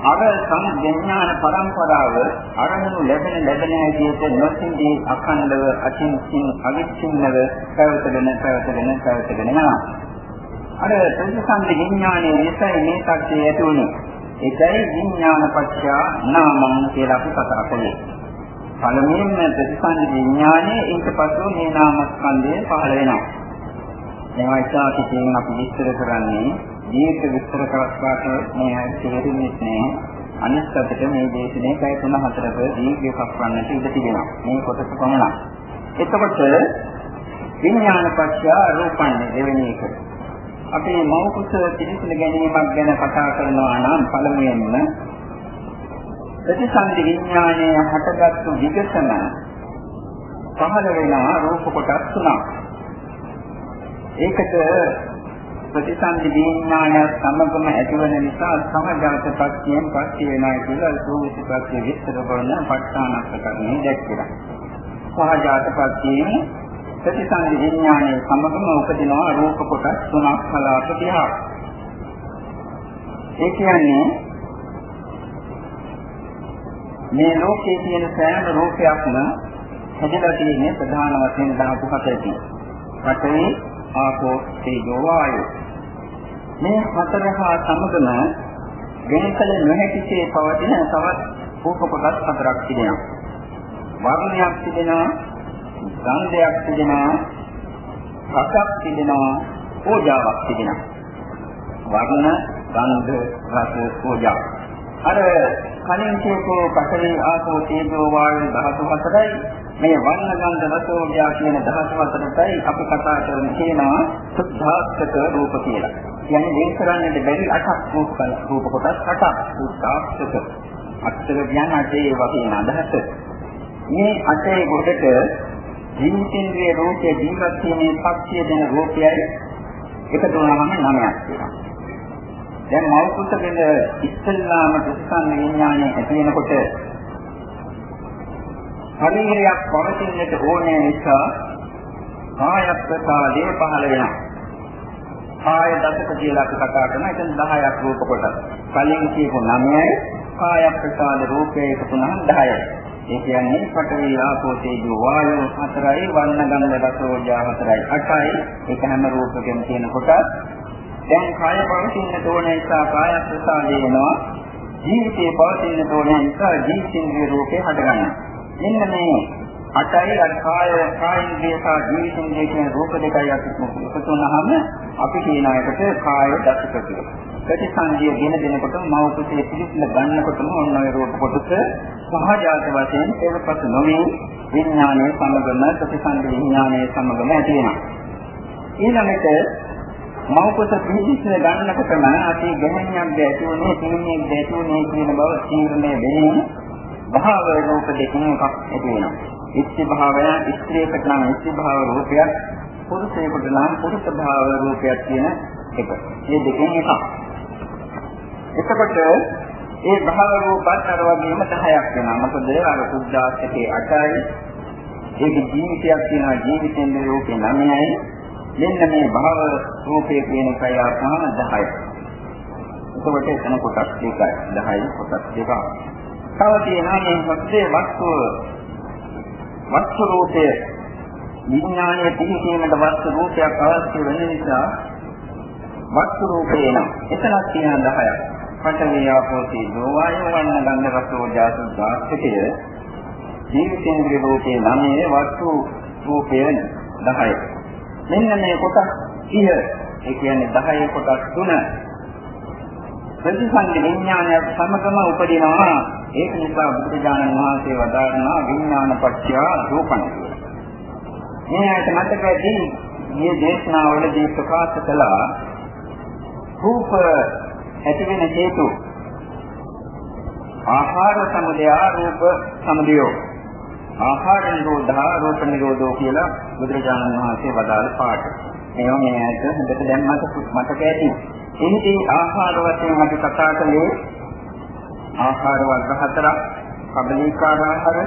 අර සංඥාන පරම්පරාව අරමුණු ලැබෙන ලැබෙන හැටියට නොසින්දී අඛණ්ඩව අචින්තින් අවිච්ඡින්නව පැවතගෙන පැවතගෙන පැවතගෙන යනවා. අර ප්‍රතිසන්දි විඥානයේ නිසයි මේ සත්‍යය ඇති වුණේ. ඒකයි විඥාන පත්‍ය නාමං කියලා අපි කතා කළේ. පළමුවෙන්ම ප්‍රතිසන්දි විඥානයේ ඊට පස්ව මේ නාමස්කන්ධය පහළ වෙනවා. මේවා ඉතා කිසිම අපි විස්තර කරන්නේ දීර්ඝ විස්තර කරස්වාට මේ අය තේරෙන්නේ නැහැ. අනිත් පැත්තට මේ දේශනේ පැය 3-4ක දීර්ඝයක් වන්නට ඉඩ තිබෙනවා. මේ කොටස පමණයි. එතකොට විඥාන පත්‍ය රූපන්නේ දෙවෙනි එක. අපේ මෞකස පිළිසින ගැනීමක් ගැන කතා කරනවා නම් පළමුවෙන්ම ප්‍රතිසන්දි විඥානය හටගත්තු විගසන පහළ වෙන රූප කොටස් තුනක්. ඒකට ප්‍රතිසන්දි විඥානය සමගම ඇතිවන නිසා සමජාත ප්‍රත්‍යයෙන් පස්සේ වෙනා කියලා සෝවිත ප්‍රත්‍ය විස්තර කරන ප ဋ ාණක් කරන්නේ දැක්කලා. සහජාත ප්‍රත්‍යයෙන් ප්‍රතිසන්දි විඥානයේ සමගම උපදිනවා රූප කොටස් තුනක් කලාප 30ක්. ඒ කියන්නේ මේ ලෝකයේ තියෙන සෑම රූපයක්ම හැදලා තියෙන්නේ ප්‍රධාන වශයෙන් ධාතු හතරකින්. පඨවි, ආපෝ, තේජෝ, වායෝ. මේ හතර හා සමගම වෙනකල නොහැකිසේ පවතින තවත් රූප කොටස් හතරක් තිබෙනවා. වර්ණයක් තිබෙනවා, ගන්ධයක් තිබෙනවා, රසක් තිබෙනවා, ඕජාවක් තිබෙනවා. වර්ණ, ගන්ධ, රස, ඕජා. අර කලින් කියපෝ පතරේ ආසෝ තේජෝ වායු ධාතු හතරයි මේ වර්ණ ගන්ධ රස ඕජා කියන ධාතු හතරයි අපි කතා කරන කියනවා සුද්ධාස්තක රූප කියලා. කියන්නේ වෙන් කරන්නට බැරි අටක් රූප රූප කොටස් අටක් සුද්ධාස්තක. අක්ෂර කියන්නේ අටේ වගේ අදහස. මේ අටේ කොටට ජීවිතේන්ද්‍රයේ රූපයේ ජීවත් වීමේ ශක්තිය දෙන රූපයයි එකතු වුණාම නමයක් වෙනවා. දැන් මෞකෘතකෙද ඉස්සල්ලාම ප්‍රතිසන්න විඥානය ඇති වෙනකොට ශරීරයක් පවතින්නට ඕනේ නිසා කාය ප්‍රසාදේ පහළ වෙනවා. කාය දසක කියලා අපි කතා කරනවා. එතන 10ක් රූප කොටස්. කලින් කියපු 9යි කාය ප්‍රසාද රූපේ එකතු නම් 10යි. ඒ කියන්නේ පඨවි ආපෝ තේජෝ වායෝ හතරයි වර්ණ ගන්ධ රස ඕජා හතරයි අටයි. ඒක හැම රූපකෙම තියෙන කොටස්. දැන් කාය පවතින තෝරන නිසා කාය ප්‍රසාදේ වෙනවා. ජීවිතේ පවතින තෝරන නිසා ජීවිතින්ගේ රූපේ හටගන්නවා. මෙන්න මේ අටයි අර කාය කායින්ගේ සහ ජීවිතින්ගේ කියන රූප දෙකයි අපි එකතු වුණාම අපි කියන එකට කාය දසක කියලා ප්‍රතිසන්දිය ගෙන දෙනකොට මව කුසේ පිළිසිල ගන්නකොටම ඔන්න ඔය රූප කොටස සහජාත වශයෙන් ඒකපත් නොවේ විඥානයේ සමගම ප්‍රතිසන්දි විඥානයේ සමගම ඇති වෙනවා. ඊළඟට මව කුස පිළිසිල ගන්නකොටම අපි ගැහණියක් දැටි උනේ තුනියක් දැටි උනේ කියන බව තීරණය වෙන්නේ භාව රූප දෙකකින් එකක් ඇති වෙනවා. ඉස්ති භාවය ස්ත්‍රියකට නම් ඉස්ති භාව රූපයක් පුරුෂයෙකුට නම් පුරුෂ භාව රූපයක් කියන එක. මේ දෙකෙන් එකක්. එතකොට ඒ භව රූපත් අර වගේම 10ක් වෙනවා. මොකද අර සුද්ධාස්තකේ 8යි. ඒක ජීවිතයක් තියෙනවා ජීවිතෙන් රූපේ 9යි. මෙන්න මේ භව රූපේ කියන එකයි ආපහම 10යි. එතකොට එතන කොටස් දෙකයි. 10යි කොටස් දෙකක්. තව තියෙනවා මේ මොකදේ වස්තුව වස්තු රූපය විඥානයේ පිහිටීමට වස්තු රූපයක් අවශ්‍ය වෙන නිසා වස්තු රූපේ එනවා. එතනක් තියෙන 10ක්. පඨවි ආපෝ තේජෝ වායෝ වන්න ගන්ධ රසෝ ජාත දාස්කය ජීවිතේන්ද්‍රිය රූපේ නමේ වස්තු රූපය 10. මෙන්න මේ කොටස් 30 ඒ කියන්නේ 10 කොටස් තුන ප්‍රතිසංග විඥානය සමගම උපදිනවා ඒක නිසා බුදුජානක මහසී වදාරනවා විඥාන පත්‍ය රූපණ මේකට මතකදී මේ දේශනාවලදී ප්‍රකාශ කළා රූප ඇති වෙන හේතු ආහාර සමුදය රූප සමුදයෝ ආහාර නිරෝධා රූප නිරෝධෝ කියලා බුදුරජාණන් වහන්සේ වදාළ පාඩ. මේවා මේ ඇයිද හොඳට දැන් මට මතක ඇති. එහිදී ආහාර වශයෙන් අපි කතා කළේ ආහාර වර්ග හතරක්. කබලීකාර ආහාර,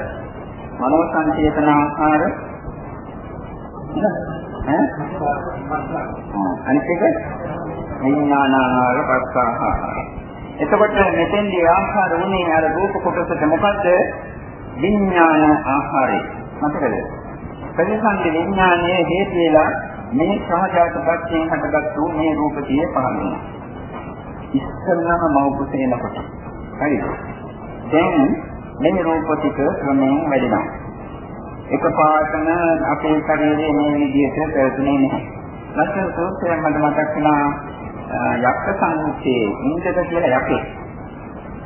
මනෝ සංචේතන ආහාර, ඈ? අනිත් එක විඥානාහාර, පස්සාහාර. එතකොට මෙතෙන්දී ආහාර උනේ අර රූප කොටසට මොකද්ද? විඥාන ආහාරය. මතකද? ප්‍රතිසන්දි විඥානයේ හේතු වෙලා මේ සහජාත පත්‍යයෙන් හටගත්තු මේ රූපතිය පහළ වෙනවා. ඉස්සල්ලාම මෞපුතේනකොට. හරිද? දැන් මේ රූපතික ක්‍රමයෙන් වැඩෙනවා. එකපාරටම අපේ ශරීරයේ මේ විදිහට පැවතුනේ නැහැ. ලක්ෂණ සූත්‍රයෙන් මට මතක් වෙනවා යක්ක සංකේ ඉන්දක කියලා යකේ.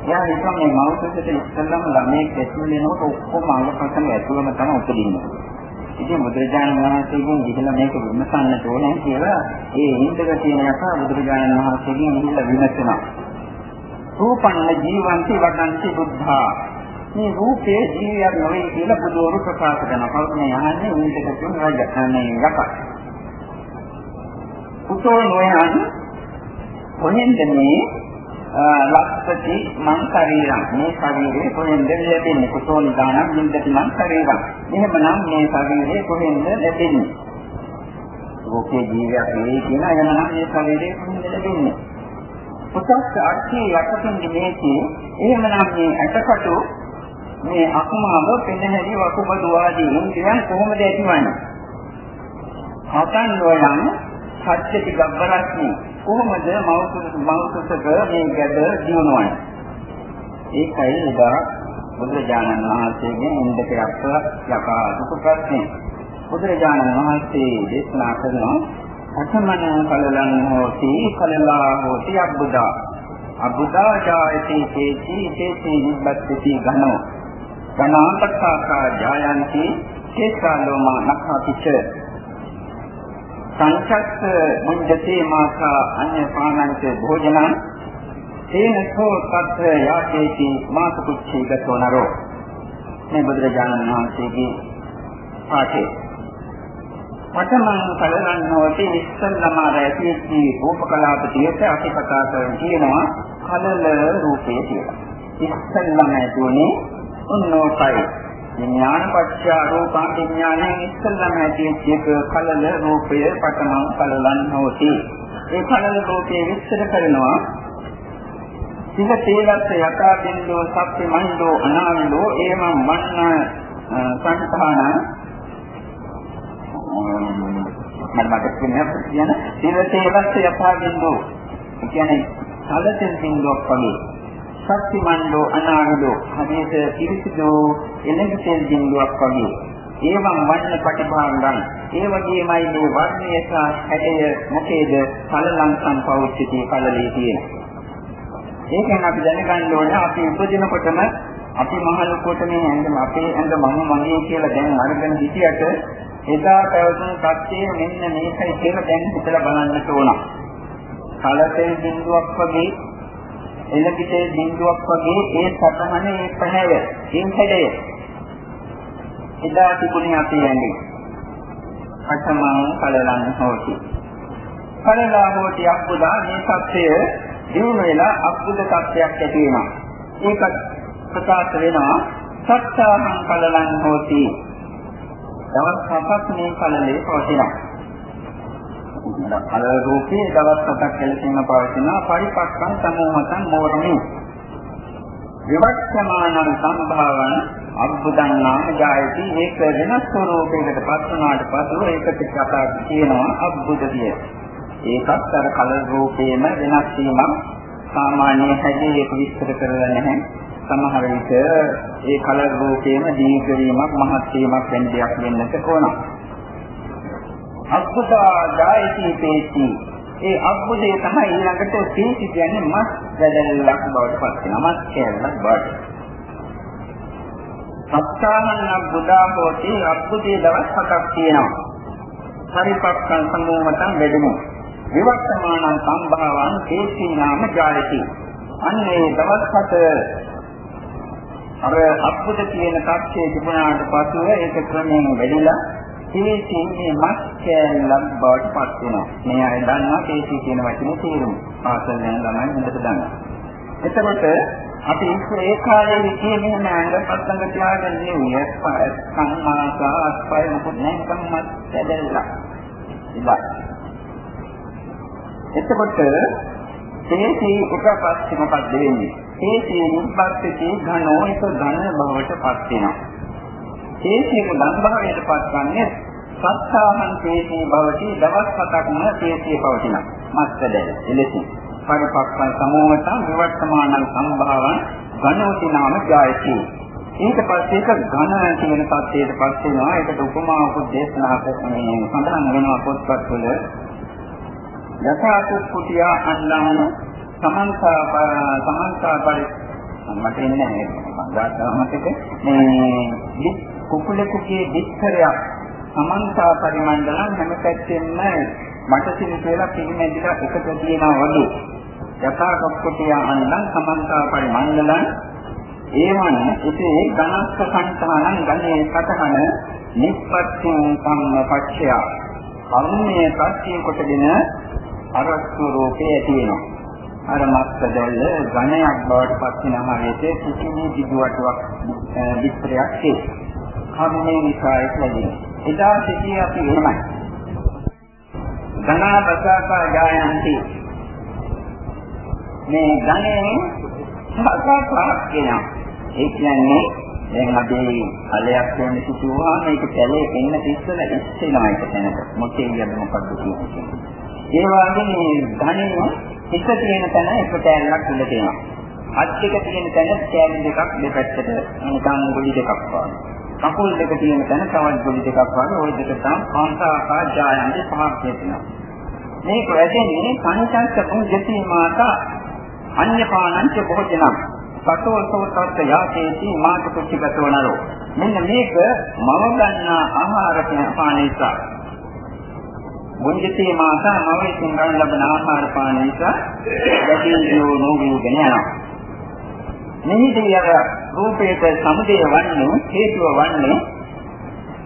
එයා නිකන් මේ මෞර්තියට ඉස්සෙල්ලාම ළමයෙක් ඇතුල් වෙනකොට ඔක්කොම අංග ප්‍රසංග ඇතුළම තමයි උපදින්නේ. ඉතින් බුදුරජාණන් වහන්සේගෙන් ගිහිල්ලා මේක විමසන්නට ඕනේ කියලා ඒ ඉන්දක කියන යකා බුදුරජාණන් වහන්සේගෙන් ගිහිල්ලා විමසනවා. රූපන්න ජීවන්ති වඩන්ති බුද්ධා මේ රූපේ ජීවියක් නොවේ කියලා බුදුවරු ප්‍රකාශ කරනවා. කවුරුන් යහන්නේ ඉන්දක කියන රජ යකා. කුතෝ නොයන් කොහෙන්ද මේ ලක්ෂති මං ශරීරං. මේ ශරීරේ කොහෙන්ද ලැබෙන්නේ කුසෝ නිදානක් නින්දති මං ශරීරං. එහෙමනම් මේ ශරීරේ කොහෙන්ද ලැබෙන්නේ ඕකේ ජීවියක් නෙවෙයි කියන එනනම් මේ ශරීරේ කොහෙන්ද ලැබෙන්නේ පුතක් අර්ථී යටතින් මේකේ. එහෙමනම් මේ ඇටකටු මේ අකුමාව පෙනහැරි වකුබඩු ආදී ඉන්ද්‍රියන් කොහොමද ඇතිවන්නේ? හතන් වයන් සත්‍යති ගබ්බරස්නි කොහොමද මෞසුසක මේ ගැද දිනවන්නේ? ඒකයි එදා බුදුරජාණන් වහන්සේගෙන් ඉන්දක යකා අසුක ප්‍රශ්නේ. බුදුරජාණන් වහන්සේ දේශනා කරනවා අසමන කලලං හෝති කලලා හෝති අබ්බුදා. අබ්බුදා ජායති තේති තේති නිබ්බත්ති ඝනෝ. ඝනාපක්ඛා ජායන්ති චේතාලෝමා නඛාතිච සංචක්ක මුඤ්ජතේ මාසා අඤ්ඤ පානංච භෝජනං තේනසෝ තත් යාතේති මාසකුච්චී ගතෝ නරෝ. මේ බුදුරජාණන් වහන්සේගේ පාඨය. පඨමං කලරන්නෝති ඉස්සල්ලාම රැතිච්චි රූපකලාපතියට අපි කතා කරන කියනවා කලල රූපේ කියලා. ඉස්සල්ලාම ඇතුනේ උන්නෝකයි විඥාන පත්‍ය රූපං විඥානං ඉස්සල්ලාම ඇතිවෙච්ච එක කලල රූපය පඨමං කලලන් හොති. ඒ කලල රූපයේ විස්තර කරනවා. සිහ තේලස්ස යථා බින්දෝ සත්‍ය මහින්දෝ අනාවිදෝ ඒමං වන්න සංඛාන මම මට කියන්නේ කියන සිහ තේලස්ස යථා බින්දෝ. කියන්නේ කලතෙන් බින්දුවක් වගේ. සත්‍ය මණ්ඩෝ අනාගදෝ හදේට පිරිසිදු එළඟතෙල් බිඳුවක් වගේ. ඒවම් වන්න ප්‍රතිභාංගං ඒ වගේමයි මේ වර්ණය සහ හැඩය මොකේද? කලලං සම්පෞච්චති කලලේ තියෙන ඒකෙන් අපි දැනගන්න ඕනේ අපි උපදිනකොටම අපි මහලු කොට මේ ඇඟ අපේ ඇඟ මම මගේ කියලා දැන් අරගෙන හිටියට එදා පැවතුණු සත්‍යය මෙන්න මේකයි කියලා දැන් හිතලා බලන්නට ඕන. කලතේ බිඳුවක් වගේ එළකිතේ බිඳුවක් වගේ ඒ සතහන ඒ පැහැය ඒ හැඩය. එදා තිබුණේ අපේ ඇඟේ අසමං කලලන් හොති. කලලා හොති අක්බුදා මේ සත්‍යය දිනු වෙලා අක්බුද සත්‍යයක් ඇති වෙනවා. ඒක ප්‍රකාශ වෙනවා සත්‍යාහං කලලන් හොති. දවස් හතක් මේ කලලේ පවතිනවා. අර රූපේ දවස් හතක් කෙලෙසින්ම පවතින පරිපක්ඛං සමෝහතං මෝරමි විවක්ෂමානං සම්භාවං අබ්බුදං නාම ජායති ඒක වෙනස් ස්වරූපයකට පත් වුණාට පසු ඒකට කතා කියනවා අබ්බුද කිය. ඒකත් අර කල රූපේම වෙනස් වීමක් සාමාන්‍ය හැදී ඒක විස්තර කරලා නැහැ. සමහර විට ඒ කල රූපේම දීර්ඝ වීමක් මහත් වීමක් වෙන දෙයක් වෙන්නට ඕන. අත්පුතා ජායති තේති ඒ අබ්බුදේ තමයි ඊළඟට තීසි කියන්නේ මස් වැදල්ලක් බවට පත් වෙනවා. මස් කැල්ලක් බවට. සත්‍යානන්න බුදා හෝති අබ්බුදේ දවස් හතක් තියෙනවා. පරිපක්ඛං සම්මෝහතං වෙදමු. විවර්තමානං සම්භාවං තේසී නාම ජායති. අන්නේ දවස් හත අර අබ්බුද කියන tattයේ තිබුණාට පසුව ඒක ක්‍රමයෙන් වැඩිලා තේසී මේ මස් කැලක් බවට පත් වෙනවා. මේ අය දන්නවා තේසී කියන වචනේ තේරුම. ආසල් යන ළමයි හොඳට දන්නවා. එතකොට අපි ඉස්සර ඒ කාලේ කියන්නේ නෑ පස්සඟ තියාගෙන නෙවෙයි සම්මාසා අස්පය මොකද නැහැ කම්මත් ඇදලා ඉබා එතකොට තේසී උපපස්ති මොකක්ද වෙන්නේ තේසී නිබ්බත්ති ඝනෝ එක ඝන බවට පත් වෙනවා තේසී ඝන භාවයට පත්වන්නේ සත්තාහං තේසී භවති දවස් හතක්ම තේසී පවතින මස්සදැල එලෙසින් පරිපක්ඛන් සමෝහතං විවර්තමානං සම්භාවං ඝනෝති නාම ජායති. ඊට පස්සේ ඒක ඝන කියන තත්ත්වයට පත් වෙනවා. ඒකට උපමාවකුත් දේශනා කරන්නේ සඳහන් වෙනවා පොත්පත්වල යථාතු කුටියා අන්නාන සමන්තා සමන්තා පරි මට එන්නේ නැහැ. මතක මේ කුකුලෙකුගේ විස්තරයක් සමන්තා පරිමණ්ඩලම් හැම පැත්තෙම මට සිනි කියලා පිළිමැදිලා එකතු තියෙනවා වගේ. යථා කප්පටිය අන්නම් සමන්තා පරිමණ්ඩලං ඒවන ඉතේ ගණස්ක සංඛානං ගණේ සතහන නිප්පත්තිං සම්මපච්චය කර්මයේ පස්සිය කොටගෙන අරස්තු රූපේ තියෙනවා. අර මස්කදල්ල ඝණයක් බවට පත් වෙනවා හරියට කිසිම දිගුවටුවක් විස්තරයක් ඒ කර්මයේ නිසා එක්ලදී එදා සිටී අපි එහෙමයි ඝනා බසාකා ජායන්ති මේ ධනෙන් සකසක් වෙනවා. ඒ කියන්නේ දැන් අපි අලයක් වෙන සිටුවා මේක කැලේ එන්න තිස්සල ඉස්සෙනවා එක තැනක. මොකේ යන්න මොකද්ද කියන්නේ. ඒ වගේ ධනෙ හිත තියෙන තැන එක කැලලක් උඩ තියෙනවා. අත් දෙක තියෙන තැන කැලි දෙකක් දෙපැත්තට නිකන් ගොඩි දෙකක් වගේ. කකුල් දෙක තියෙන තැන තවත් ගොඩි දෙකක් වගේ ওই දෙක තමයි කාන්තාකා ජායන්ති පහක් තියෙනවා. මේක වැදෙන්නේ පංචස්ස පුඤ්ජති මාතා අඤ්ඤපානංච භෝජනං සතෝසෝ තත් යාතේති මාත කුච්චගතෝ නරෝ මෙන්න මේක මම ගන්නා ආහාර පාන නිසා මුංජිතේ මාතා මම විසින් ගන්න ලබන ආහාර පාන නිසා වැඩියෝ නොවුගෙන යනවා. මෙහිදී අර රූපයට සමුදය වන්නේ හේතුව වන්නේ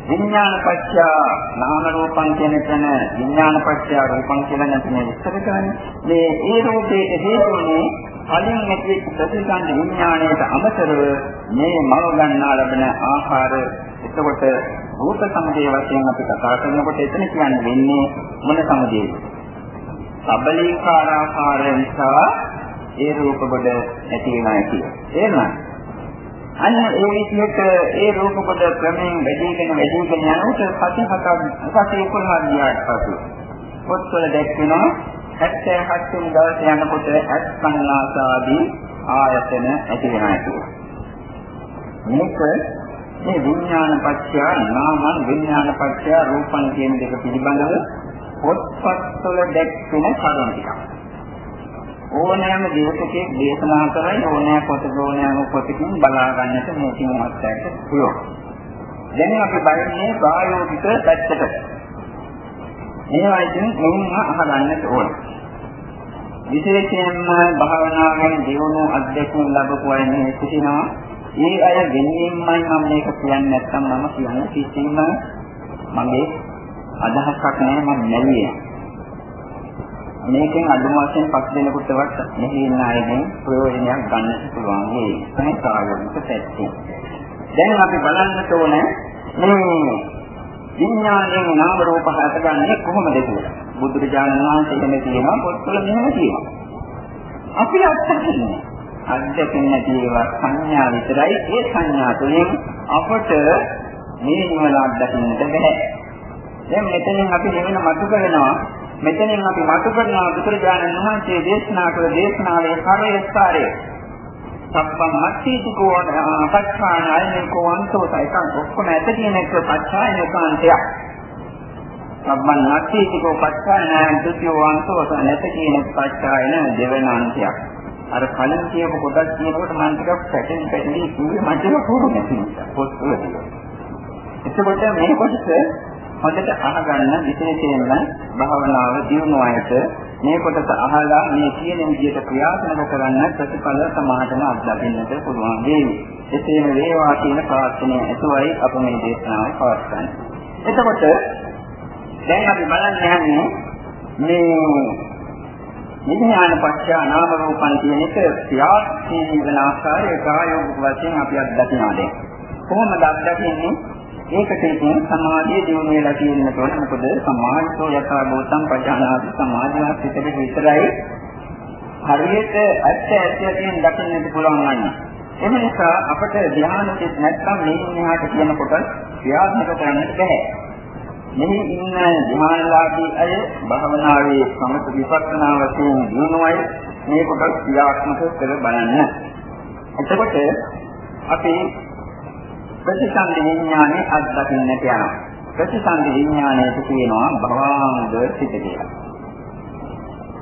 විඥාන පත්‍ය නාම රූපං කියන තැන විඥාන පත්‍ය රූපං කියලා නැත්නම් විස්තර කරන්නේ. මේ ඒ රූපයේ හේතුනේ කලින් ඇතිවෙච්ච ප්‍රතිසංග විඥාණයට අමතරව මේ මව ගන්නා ලබන ආහාර එතකොට රූප සමුදේ වශයෙන් අපි කතා කරනකොට එතන කියන්නේ වෙන්නේ මොන සමුදේද? සබලීකාරාහාර නිසා ඒ රූප කොට ඇති වෙනවා කියන. එහෙමයි. අන්න ඒ විදිහට ඒ රූප කොට ක්‍රමයෙන් වැඩිගෙන වැඩිගෙන යනකොට සති හතක් සති 11 ගියාට පස්සේ පොත්වල දැක්වෙනවා 77 වෙනි දවසේ යනකොට ඇස් කන්නාසාදී ආයතන ඇති වෙනවා කියලා. මේක මේ විඥාන පත්‍ය නාමං විඥාන පත්‍ය රූපං කියන දෙක පිළිබඳව පොත්පත්වල දැක්වෙන කරුණු ටිකක්. ඕනෑම දේශකෙක් දේශනා කරයි ඕනෑ පොතක ඕනෑම පොතකින් බලා ගන්නට මේකෙන් අවස්ථාවක් පුළුවන්. දැන් අපි බලන්නේ ප්‍රායෝගික පැත්තට. මේවා ඉතින් මොනින්ම අහගන්නට ඕන. විශේෂයෙන්ම භාවනාවෙන් දියුණු අධ්‍යක්ෂණ ලැබපු අය මේ සිටිනවා. ඒ අය වෙනින්මයි මම මේක කියන්නේ නැත්නම් මම කියන්නේ කිසිම මගේ අදහසක් නැහැ මම නැවියේ. මේකෙන් අඩුම වශයෙන් පස් දෙනෙකුටවත් මෙහි ඉන්න අයගෙන් ප්‍රයෝජනයක් ගන්නට පුළුවන් මේ සංස්කාරවලට පැත්තෙන්. දැන් අපි බලන්න ඕනේ මේ විඥාණයෙන් නාම රූප හටගන්නේ කොහොමද කියලා. බුදුරජාණන් වහන්සේ එහෙම කියනවා පොත්වල මෙහෙම කියනවා. අපි අත්දකින්නේ අත්දකින්න තියෙනවා සංඥා විතරයි ඒ සංඥා තුළින් අපට මේ නිවන අත්දකින්නට බැහැ. දැන් මෙතනින් අපි නිවන මතු කරනවා මෙතනින් අපි මතු කරනවා බුදුරජාණන් වහන්සේ දේශනා කළ දේශනාවේ පරිස්කාරය. සම්පම් මත්තිකෝ පච්චාන අයනකෝ අන්තෝ සයිකන් ඔක්කොම ඇත කියන එක පච්චායන කාන්තය. සම්මන් නැතිකෝ පච්චායන දුතියෝ වංශෝ නැත කියන පච්චායන දෙවන අන්තයක්. අර කලින් කියපු කොටස් කියනකොට මම ටිකක් පැටලි පැටලි කිව්වේ මට පොඩු නැති නිසා පොත්වලදී. එතකොට මේ කොටස හොඳට අහගන්න විශේෂයෙන්ම භාවනාව දියුණු අයට මේ කොටස අහලා මේ කියන විදිහට ක්‍රියාත්මක කරන්න ප්‍රතිඵල සමාහතන අත්දකින්නට පුළුවන් වේවි. එසේම වේවා කියන ප්‍රාර්ථනාව ඇතුවයි අප මේ දේශනාව පවත්වන්නේ. එතකොට දැන් අපි බලන්නේ යන්නේ මේ විඥාන පත්‍ය නාම රූපන් කියන එක ක්‍රියාත්මක වෙන ආකාරය කායෝගික වශයෙන් අපි අත්දකිනවා දැන්. කොහොමද අත්දකින්නේ? ඒකට ඉතින් සමාධිය දිනු වෙලා තියෙන්න ඕන. මොකද සමාධිසෝ යථා භූතං පජානාති සමාධියක් පිටට විතරයි හරියට ඇත්ත ඇත්ත කියන දකින්නට පුළුවන් වන්නේ. එම නිසා අපට ධ්‍යානෙත් නැත්නම් මේ මෙහාට කියන කොට ක්‍රියාත්මක කරන්නට බැහැ. මෙහි ඉන්න ධ්‍යානලාභී අය භාවනාවේ සමත විපස්සනා වශයෙන් දිනුවයි මේ කොට ක්‍රියාත්මක කර බලන්න. එතකොට අපි ප්‍රතිසන්දි විඥානේ අත්දකින්නට යනවා. ප්‍රතිසන්දි විඥානයට කියනවා භවාංග සිත කියලා.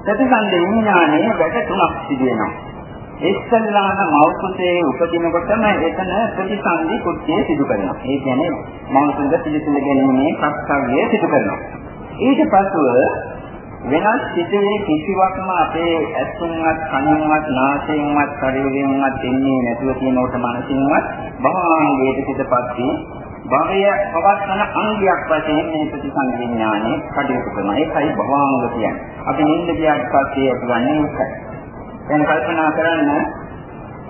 ප්‍රතිසන්දි විඥානේ වැඩ තුනක් සිදුවෙනවා. ඉස්සල්ලාම මෞතුසේ උපදිනකොටම එතන ප්‍රතිසන්දි කුට්ටිය සිදු කරනවා. ඒ කියන්නේ මෞතුන්ද පිළිතුරු ගැනීමේ කර්තව්‍යය සිදු කරනවා. ඊට පස්ව වෙනස් සිදුවේ කිසිවක්ම අපේ ඇස්තුන්වත් කනින්වත් නාසයෙන්වත් ශරීරයෙන්වත් දෙන්නේ නැතුව තියෙනකොට මනසින්වත් භවංගයට පිටපත් වී භවය පවත්වන අංගයක් වශයෙන් මේ ප්‍රතිසංවිඥානය කටයුතු කරනවා. ඒකයි භවංග කියන්නේ. අපි නින්ද ගියාට පස්සේ අපගන්නේ ඒකයි. දැන් කල්පනා කරන්න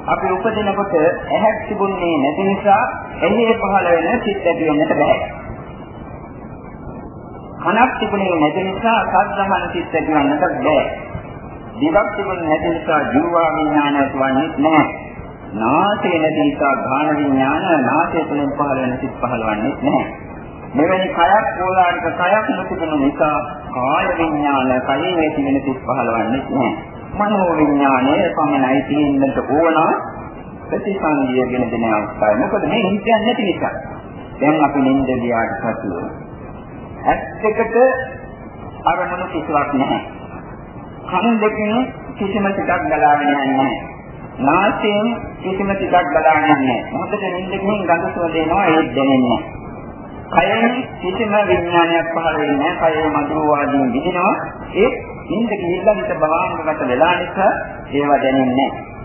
අපි උපදිනකොට ඇහක් තිබුණේ නැති නිසා එළියේ පහළ වෙන සිත් ඇති වෙන්නට බෑ. කනක් තිබුණේ නැති නිසා සද්දහන සිත් ඇතිවන්නට බෑ. දිවක් තිබුණේ නැති නිසා ජීවා විඥාන ඇතිවන්නේ නැහැ. නාසය නැති නිසා ධාන විඥාන නාසය තුළින් පහළ වෙන සිත් පහළවන්නේ නැහැ. මෙවැනි කයක් ඕලාරික කයක් නොතිබෙන නිසා කාය විඥාන කයේ ඇති වෙන සිත් පහළවන්නේ නැහැ. මනෝ විඥානය පමණයි තියෙන්නට ඕන ප්‍රතිසංගිය ගැන දෙන අවස්ථාව. මොකද මේ හිතන්නේ නැති නිසා. දැන් අපි නිින්ද ගියාට පසුව ඇස් දෙකට අරමුණු කිසිවක් නැහැ. කන් දෙකෙන් කිසිම ටිකක් ගලාගෙන යන්නේ නැහැ. නාසයෙන් කිසිම ටිකක් ගලාගෙන යන්නේ නැහැ. මොකද නිින්දකින් ගඳ සුවඳ එනවා ඒත් දැනෙන්නේ නැහැ. කයෙන් කිසිම විඥානයක් පහළ වෙන්නේ නැහැ. කයේ මధుර වාදීන් විදිනවා. ඒ නිින්ද ගිහිල්ලා හිත බවාංගකට වෙලා නිසා ඒව දැනෙන්නේ නැහැ.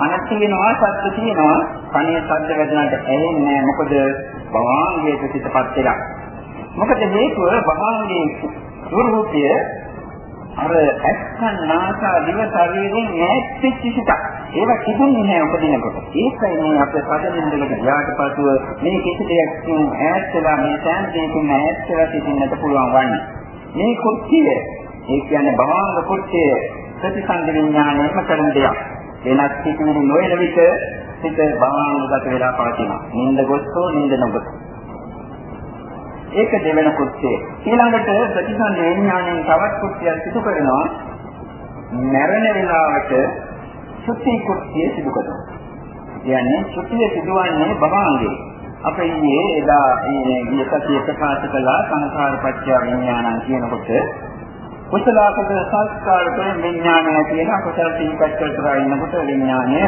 අනත් තියෙනවා සද්ද තියෙනවා. කනේ සද්ද වැදනට ඇහෙන්නේ නැහැ. මොකද බවාංගයේ පිටපත් වෙලා. මොකද හේතුව බහාංගයේ ස්වરૂපය අර ඇස්කන් නාසා දිව ශරීරයෙන් ඈත් වෙච්ච සිතක්. ඒවා තිබුණේ නැහැ උපදිනකොට. ඒකයි මේ අපේ පදලින්දලට ගියාට පසුව මේ කිසි දෙයක්කින් ඈත් වෙලා මේ සෑම දෙයකින් ඈත් වෙලා සිටින්නට පුළුවන් වන්නේ. මේ කුච්චිය ඒ කියන්නේ භවංග කුච්චිය ප්‍රතිසංග විඥානයම කරන දෙයක්. වෙනස් කිසිම නොවන විට සිත භවංගගත වෙලා පවතිනවා. නින්ද ගොස්සෝ නින්ද නොගොස්සෝ ඒක දෙවෙන කුත්‍යය. ඊළඟට ප්‍රතිසන්ද විඥාණයෙන් තවත් කුත්‍යයක් සිදු කරනවා. මරණ වේලාවට සුත්ති කුත්‍යය සිදු කරනවා. කියන්නේ සුත්තිය සිදුවන්නේ භවංගේ. අපේ ඊයේ එදා මේ ගියසතිය ප්‍රකාශ කළා සංඛාර පත්‍ය විඥානං කියනකොට කුසල අකුසල සංස්කාර වලින් විඥානය කියන අකුසල සිහිපත් කරලා ඉන්නකොට විඥානය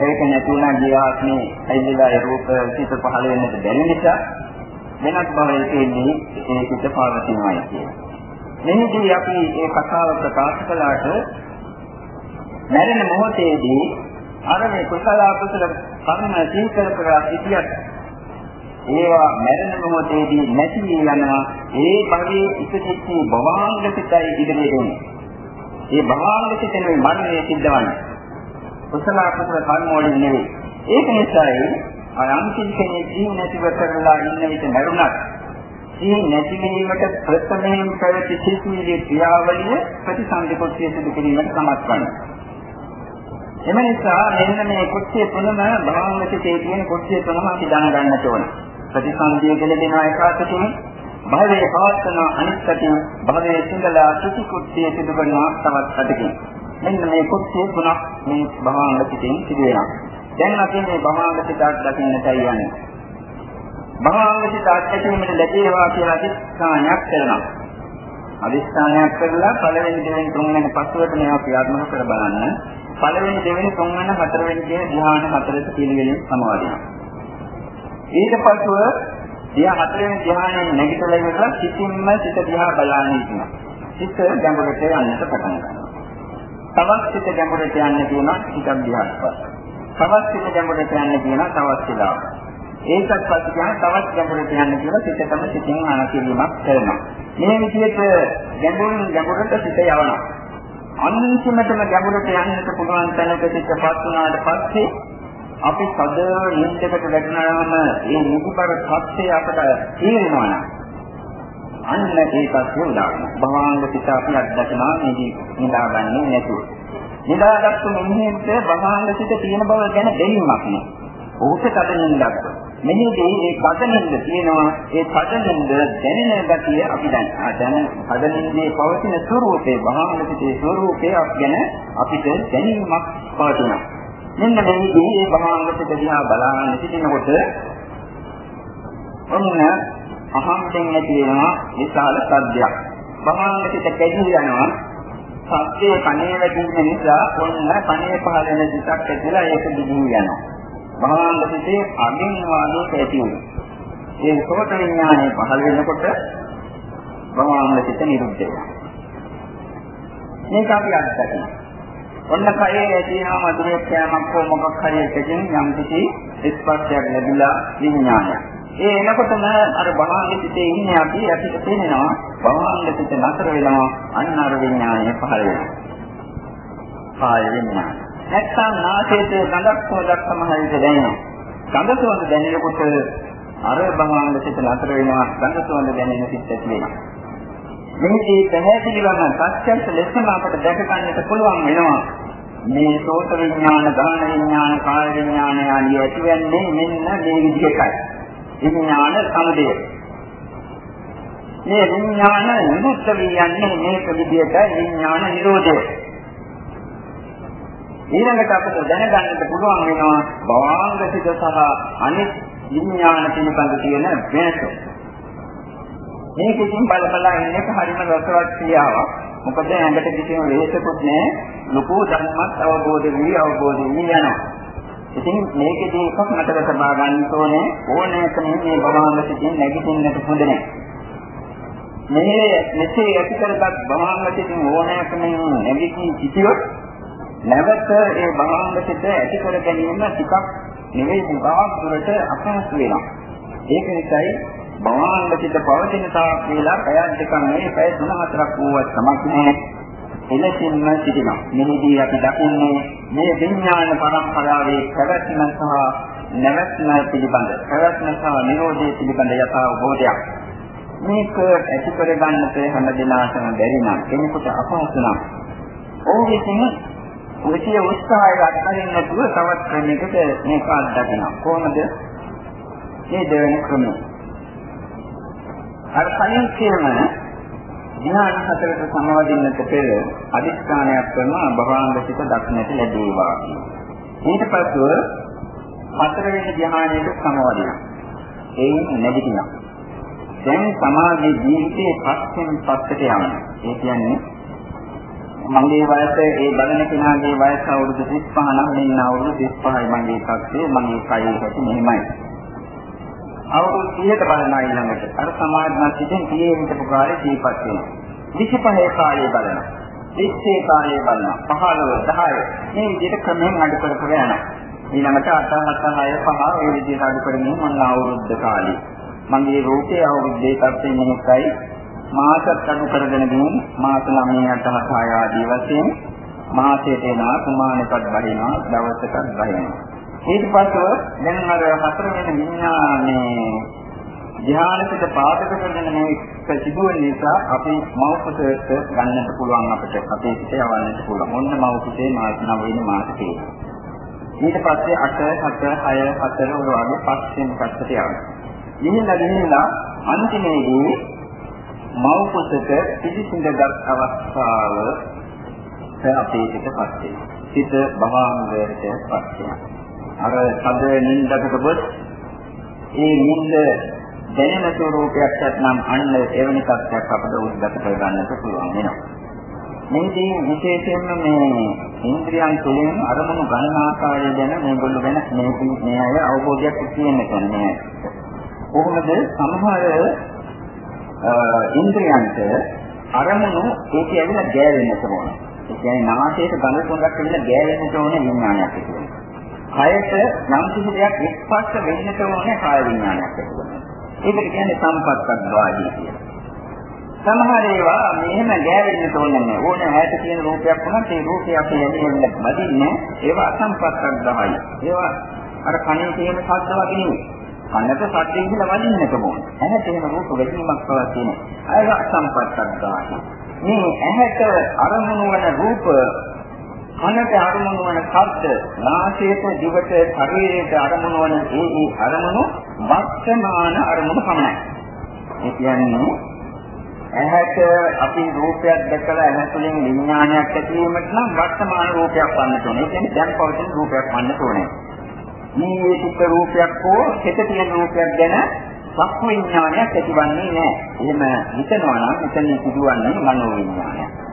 ඒක නැතුණා ගියාත්මේ ඇයිදලා රූප සිත පහළ වෙන්නට බැරි නිසා වෙනත් භවයේ තියෙන්නේ ඒකිට පවතිනවායි කියන. මෙහිදී අපි මේ කතාව ප්‍රකාශ කළාට මරණ මොහොතේදී අර මේ කුසල අකුසල කර්ම සීකර කරලා සිටියත් ඒවා මරණ මොහොතේදී නැති යනවා ඒ භවයේ ඉතිරිච්ච භවාංග සිතයි ඉදිරියට එන්නේ. ඒ භවාංග සිතේ මරණය සිද්ධවන්නේ. කුසල අකුසල කර්ම වලින් නෙවෙයි. ඒක නිසායි අයම්කින් කෙනෙක් ජීව නැතිව කරලා ඉන්න විට මරුණත් ජීව නැතිවීමට ප්‍රථමයෙන් පැවති සිසුවිලි ක්‍රියාවලිය ප්‍රතිසන්දිකොච්චිය සිදු කිරීමට සමත් වනවා. එම නිසා මෙන්න මේ කුච්චිය තුනම භාවනාවේ තියෙන කුච්චිය තුනම අපි දැනගන්නට ඕන. ප්‍රතිසන්දිය කියලා දෙන එකකට භවයේ පවත්වන අනිත්‍යයෙන් භවයේ සිඳලා සුති කුච්චිය සිදු කරනවා තවත් අතකින්. මෙන්න මේ කුච්චිය තුනක් මේ භාවනාවේ සිදු වෙනවා. දැන් අපි මේ භවංග සිතක් දකින්නටයි යන්නේ. භවංග සිත අත්දැකීමට ලැබේවා කියලා අධිෂ්ඨානයක් කරනවා. අදිස්ථානයක් කරලා පළවෙනි දෙවෙනි තුන්වෙනි පස්වට මේවා ක්‍රියාත්මක කර බලන්න. පළවෙනි දෙවෙනි තුන්වෙනි හතරවෙනි කියන ධ්‍යාන හතරට පිළිවෙලින් සමාදිනවා. ඊට පස්ව දිහා හතරවෙනි ධ්‍යානයෙන් නැගිටලා ඉවරලා සිතින්ම සිත දිහා බලන්න ඉන්නවා. සිත ගැඹුරට යන්නට පටන් ගන්නවා. තවත් සිත ගැඹුරට යන්න කියනවා ටිකක් දිහාට පස්සේ. තවත් සිත ගැඹුරට යන්න කියනවා තවත් වෙලාවක්. ඒකත් පස්සේ කියන තවත් ගැඹුරට යන්න කියලා සිතටම සිතින් ආනකිරීමක් කරනවා. මේ විදිහට ගැඹුරින් ගැඹුරට සිත යවනවා. අන්තිමටම ගැඹුරට යන්නට පුළුවන් තැනක සිතපත් වුණාට පස්සේ අපි සද නින්දකට වැටෙනාම මේ මුකුබර සත්‍යය අපට තේරෙනවා නම් අන්න ඒකත් උදාහරණ. භවංග සිත අපි අත්දැකලා මේදී නිදාගන්නේ නැතුව. නිදාගත්තු මොහොතේ භවංග සිත තියෙන බව ගැන දෙන්නක් නෑ. ඔහුට කඩනින්දක්. මෙහිදී මේ කඩනින්ද තියෙනවා ඒ කඩනින්ද දැනෙන ගතිය අපි දැන් දැන කඩනින්දේ පවතින ස්වરૂපේ භවංග සිතේ ස්වરૂපේ ගැන අපිට දැනීමක් පවතිනවා. මෙන්න මේකේ මේ භවංගසිත දිහා බලාගෙන සිටිනකොට ඔන්න අහම්බෙන් ඇති වෙනවා විශාල සද්දයක්. භවංගසිත කැදී යනවා. සද්දේ කනේ වැටෙන නිසා ඔන්න කනේ පහළ වෙන සිතක් ඇතිලා ඒක දිගින් යනවා. භවංගසිතේ අගින් වාදයට ඇති වෙනවා. ඒ සෝත විඥානය පහළ වෙනකොට භවංගසිත නිරුද්ධ වෙනවා. මේක අපි අත්දැකීම. ඔන්න කයේ තියෙනවා මధుරයක් කෑමක් හෝ මොකක් හරි එකකින් යම් කිසි ස්පර්ශයක් ලැබිලා විඥානයක්. ඒ එනකොටම අර බාහිර සිතේ ඉන්නේ අපි අපිට තේරෙනවා බාහිර සිත නතර වෙනවා අන්න අර විඥානය පහළ වෙනවා. කාය විඥානය. නැත්නම් නාසයේ ගඳක් හොදක් සමහරවිට දැනෙනවා. ගඳ සුවඳ දැනෙනකොට අර බාහිර සිත නතර වෙනවා ගඳ සුවඳ දැනෙන සිත් ඇති වෙනවා. මේකේ පැහැදිලිවම ප්‍රත්‍යක්ෂ ලෙසම අපට දැක ගන්නට පුළුවන් වෙනවා. මේ සෝත විඥාන, ගාන විඥාන, කාය විඥාන ආදී ඇතිවන්නේ මෙන්න මේ විදිහටයි. විඥාන සමුදය. මේ විඥාන නිරුද්ධ වියන්නේ මේක විදිහටයි විඥාන නිරෝධය. ඊළඟට අපිට දැනගන්නට පුළුවන් වෙනවා භවාංගසිත සහ අනිත් විඥාන පිළිබඳ තියෙන වෙනස. මේක ඉතින් බල බලා ඉන්න එක හරිම රසවත් ක්‍රියාවක්. මොකද ඇඟට කිසිම වෙහෙසකුත් නැහැ. ලොකු ධර්මයක් අවබෝධ වී අවබෝධ වී යනවා. ඉතින් මේකදී එකක් මතක තබා ගන්න ඕනේ ඕනෑකම මේ භවංග සිටින් නැගිටින්නට හොඳ නැහැ. මේ මෙසේ ඇති කරගත් භවංග සිටින් ඕනෑකම නැගිටින් සිටියොත් නැවත ඒ භවංග සිට ඇති කර ගැනීම ටිකක් නෙවෙයි මුගාවක් දුරට අපහසු වෙනවා. ඒක නිසායි භවංගසිත පවතින තාක් වේලා පැය දෙකක් නෙවෙයි පැය තුන හතරක් වුවත් සමත් නැහැ. එලෙසින්ම සිටිනවා. මෙහිදී අපි දකින්නේ මේ විඥාන පරම්පරාවේ පැවැත්ම සහ නැවැත්ම පිළිබඳ පැවැත්ම සහ නිරෝධය පිළිබඳ යථා අවබෝධයක්. මේක ඇති කර ගන්නට හැම දිනාටම බැරි නම් කෙනෙකුට අපහසු නම් ඔහු විසින් උචිය උත්සාහය අත්හරින්න නැතුව තවත් ක්‍රමයකට මේක අත්දකිනවා. කොහොමද? මේ දෙවෙනි ක්‍රමය. අර කලින් කියන ධ්‍යාන හතරට සමවදින්නට පෙර අදිස්ථානයක් කරනවා භවංග සිත දක්නට ලැබේවා. ඊට පස්ව හතරවෙනි ධ්‍යානයට සමවදිනවා. එයින් නැගිටිනවා. දැන් සමාධි ජීවිතයේ පස්සෙන් පස්සට යනවා. ඒ කියන්නේ මගේ වයස ඒ බලන කෙනාගේ වයස අවුරුදු 35 නම් මෙන්න අවුරුදු 35යි මගේ තත්ත්වය මගේ කයේ ඇති මෙහෙමයි. අවුරුදු 30ක බලනවා ඊළඟට. අර සමාධිමත් සිටින් 30 හිටපු කාලේ දීපත් වෙනවා. 25 කාලේ බලනවා. 20 කාලේ බලනවා. 15 10 මේ විදිහට ක්‍රමයෙන් අඩු කර කර යනවා. ඊළඟට 8 7 6 5 ඒ විදිහට අඩු කරමින් මම අවුරුද්ද කාලේ. මගේ රූපේ අවුරුද්දේ තත්ත්වෙ මොකක්යි මාසත් අඩු කරගෙන ගිහින් මාස 9 8 6 ආදී වශයෙන් මාසයට එනවා ප්‍රමාණයකට බහිනවා දවසකට බහිනවා ඊට පස්ව දැන් අර හතර වෙන විඥානේ ධ්‍යානසිත පාදක කරගෙන මේ සිදුවෙන නිසා අපි මෞපසයට ගන්නට පුළුවන් අපිට අපේ සිත යවන්නට පුළුවන්. ඔන්න මෞපසේ මාස 9 වෙනි මාසයේ. ඊට පස්සේ 8 7 6 4 වගේ පස්සෙන් පස්සට යනවා. ගිහිල්ලා ගිහිල්ලා අන්තිමේදී මෞපසට පිළිසිඳගත් අවස්ථාව අපේ සිතපත් වෙනවා. සිත භවංගයට පත් වෙනවා. අර සද නින්දකට ගොස් ඒ නින්ද දැනෙන ස්වરૂපයක් නැත්නම් අන්න එවැනි තත්ත්වයක් අපිට උද්ගත කරගන්නට පුළුවන් වෙනවා. මේදී විශේෂයෙන්ම මේ ඉන්ද්‍රියන් තුළින් අරමුණු ගණනාකාරය ගැන මේගොල්ලෝ ගැන මේ මේ අය අවබෝධයක් තියෙන්න ඕනේ. කොහොමද සමහර ඉන්ද්‍රියන්ට අරමුණු ඒක ඇවිල්ලා ගෑවෙන්නට ඕන. ඒ කියන්නේ නාසයට ගඳ සුවඳක් ඇවිල්ලා ගෑවෙන්නට ඕන විඥානයක් තියෙනවා. කයට යම් කිසි දෙයක් ස්පර්ශ වෙන්නට ඕනේ කාය විඥානයක් තියෙනවා. ඒකට කියන්නේ සම්පත්තක් වාදී කියලා. සමහර ඒවා මෙහෙම ගෑවෙන්න ඕනේ නැහැ. ඕන හැට තියෙන රූපයක් වුණත් ඒ රූපය අපේ ඇලෙන්න බදින්නේ ඒවා අසම්පත්තක් තමයි. ඒවා අර කණේ තියෙන ශබ්ද වගේ නෙවෙයි. කනට ශබ්දයෙන් කියලා වදින්නට ඕන. ඇහැට එහෙම රූප වැදීමක් පවතින. ඒක අසම්පත්තක් තමයි. මේ ඇහැට අරමුණු වන රූප කනට අරමුණු වන ශබ්ද නාසයට දිවට ශරීරයට අරමුණු වන ඒ ඒ අරමුණු වර්තමාන අරමුණු පමණයි. ඒ කියන්නේ ඇහැට අපි රූපයක් දැකලා ඇහැ තුළින් විඥානයක් ඇති වීමට නම් වර්තමාන රූපයක් වන්නට ඕනේ. ඒ කියන්නේ දැන් පවතින රූපයක් වන්නට ඕනේ. මේ චිත්ත රූපයක් හෝ හිත තියෙන රූපයක් ගැන සක්ම විඥානයක් ඇතිවන්නේ නැහැ. එහෙම හිතනවා නම් එතන සිදුවන්නේ මනෝ විඥානයක්.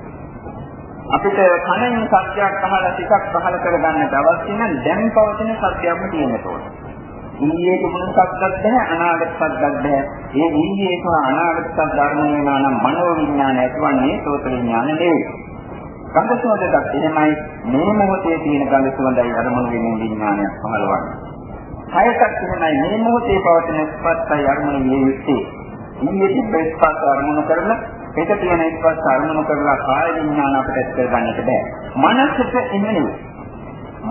අපිට කනින් සත්‍යයක් අහලා ටිකක් පහල කරගන්නට අවශ්‍ය නම් දැන් පවතින සත්‍යයක්ම තියෙන්න ඕනේ. ඊයේ තිබුණ සත්‍යක් නැහැ අනාගත සත්‍යක් නැහැ. ඒ ඊයේ සහ අනාගත සත්‍ය ධර්ම වෙනවා නම් මනෝ විඥාන ඇතිවන්නේ සෝත විඥාන නෙවෙයි. ගන්ධ සුවඳක් එහෙමයි මේ මොහොතේ තියෙන ගන්ධ සුවඳයි අරමුණු වෙනින් විඥානයක් පහළවන්නේ. කයකට එහෙමයි මේ මොහොතේ පවතින ස්පර්ශය අරමුණු විය යුත්තේ. ඊයේ තිබ්බ ස්පර්ශ අරමුණු කරලා ඒක තියෙන ස්පර්ශ අරමුණු කරලා කාය විඥාන අපිට කරගන්නට බෑ. මනසට එහෙම නෙවෙයි.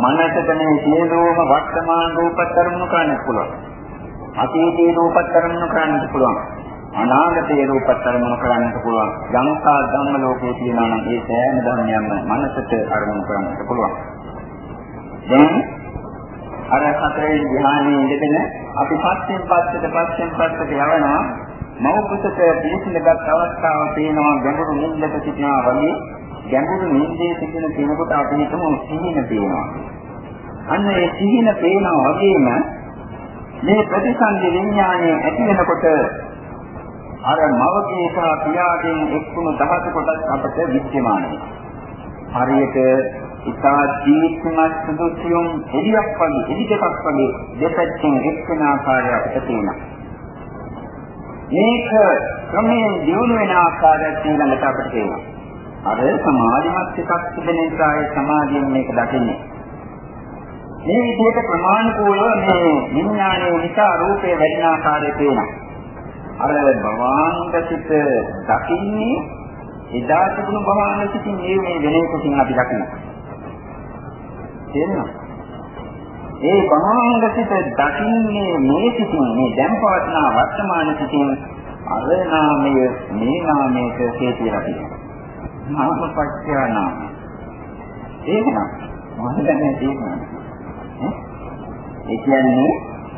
මනසට මේ සියලුම වර්තමාන රූපත් අරමුණු කරන්නත් පුළුවන්. අතීතයේ රූපත් අරමුණු කරන්නත් පුළුවන්. අනාගතයේ රූපත් අරමුණු කරන්නත් පුළුවන්. යම්කා ධම්ම ලෝකයේ තියෙනවා නම් ඒ සෑම ධර්මයක්ම මනසට අරමුණු කරන්නත් පුළුවන්. දැන් අර හතරේ ධ්‍යානයේ ඉඳගෙන අපි පස්සෙන් පස්සට පස්සෙන් පස්සට යවනවා මෞපුසට පිළිසිඳගත් අවස්ථාව පේනවා ගැඹුරු නිින්දක සිටිනවා වගේ ගැඹුරු නිින්දේ සිටින කෙනෙකුට අපි හිතමු සිහින පේනවා. අන්න ඒ සිහින පේනවා වගේම මේ ප්‍රතිසන්දි විඥානයේ ඇති වෙනකොට අර මවගේ සහ පියාගෙන් එක්ුණු දහස කොටස් අපට විද්‍යමාන හරියට ඉතා දීර්ඝමත් සුදුසියුම් එළියක් වගේ එළි දෙකක් වගේ දෙපැත්තෙන් එක්වන ආකාරය අපිට තියෙනවා. මේක ක්‍රමයෙන් දියුණු වෙන ආකාරයක් ඊළඟට අපිට තියෙනවා. අර සමාධිමත් එකක් තිබෙන නිසා ඒ සමාධියෙන් මේක දකින්නේ. මේ විදිහට ප්‍රමාණිකෝල මේ විඥානයේ නිසා රූපේ වැඩින ආකාරය පේනවා. අර භවාංගසිත දකින්නේ එදා තිබුණු භවාංගසිතින් මේ මේ වෙන එකකින් අපි දකිනවා. තේරෙනවද? ඒ භවාංගසිත දකින්නේ මේ සිතින් මේ දැන් පවත්නා වර්තමාන සිතින් අර නාමය මේ නාමයට හේතුවලා තියෙනවා. නාමපත්‍ය නාම. එහෙනම් මොකද මේ තේරෙන්නේ? ඒ කියන්නේ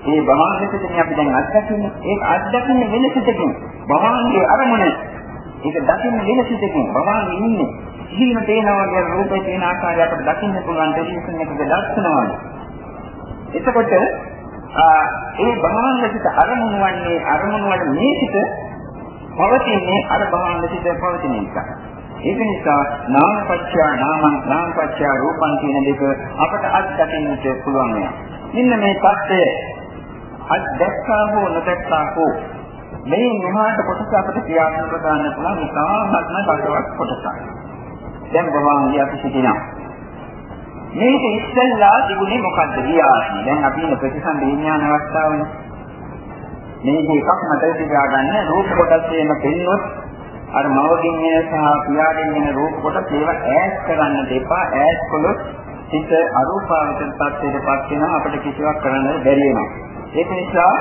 මේ භවංගසිතනේ අපි දැන් අත්දකින්නේ. ඒක අත්දකින්නේ වෙන සිතකින්. භවංගේ අරමුණ. ඒක දකින්න වෙන සිතකින්. භවංගේ ඉන්නේ. ජීවන තේනවා වගේ රූපේ තියෙන ආකාරය අපිට දකින්න පුළුවන්. ටෙලිවිෂන් එකක දර්ශනවා එතකොට ඒ භවංගසිත අරමුණ වන්නේ අරමුණ වල මේ සිත පවතින්නේ අර භවංගසිත පවතින නිසා ඒක නිසා නාමපත්‍ය නාමං නාමපත්‍ය රූපං කියන දෙක අපට අත්දකින්නට පුළුවන් වෙනවා. මෙන්න මේ தත්ත්වය අත්දැක්කා හෝ නොදැක්කා හෝ මේ නිමාට කොටස අපිට ක්‍රියාත්මක කරන්න පුළුවන් ඉතාමත්ම බඩවත් කොටසක්. දැන් බවාංගිය අපි සිටිනවා. මේක ඉස්සෙල්ලා තිබුණේ මොකද්ද වියාසි. දැන් අපි ඉන්න ප්‍රතිසන්ද විඥාන අවස්ථාවනේ. මේක එකක් මතක තියාගන්න රූප කොටස් වේම පෙන්නොත් අර මවකින් එන සහ පියාගෙන් එන රූප කොටස් ඒවා ඈත් කරන්න දෙපා ඈත් කළොත් හිත අරූපාවචර තත්ත්වයට පත් වෙනවා අපිට කිසිවක් කරන්න බැරි වෙනවා. ඒක නිසා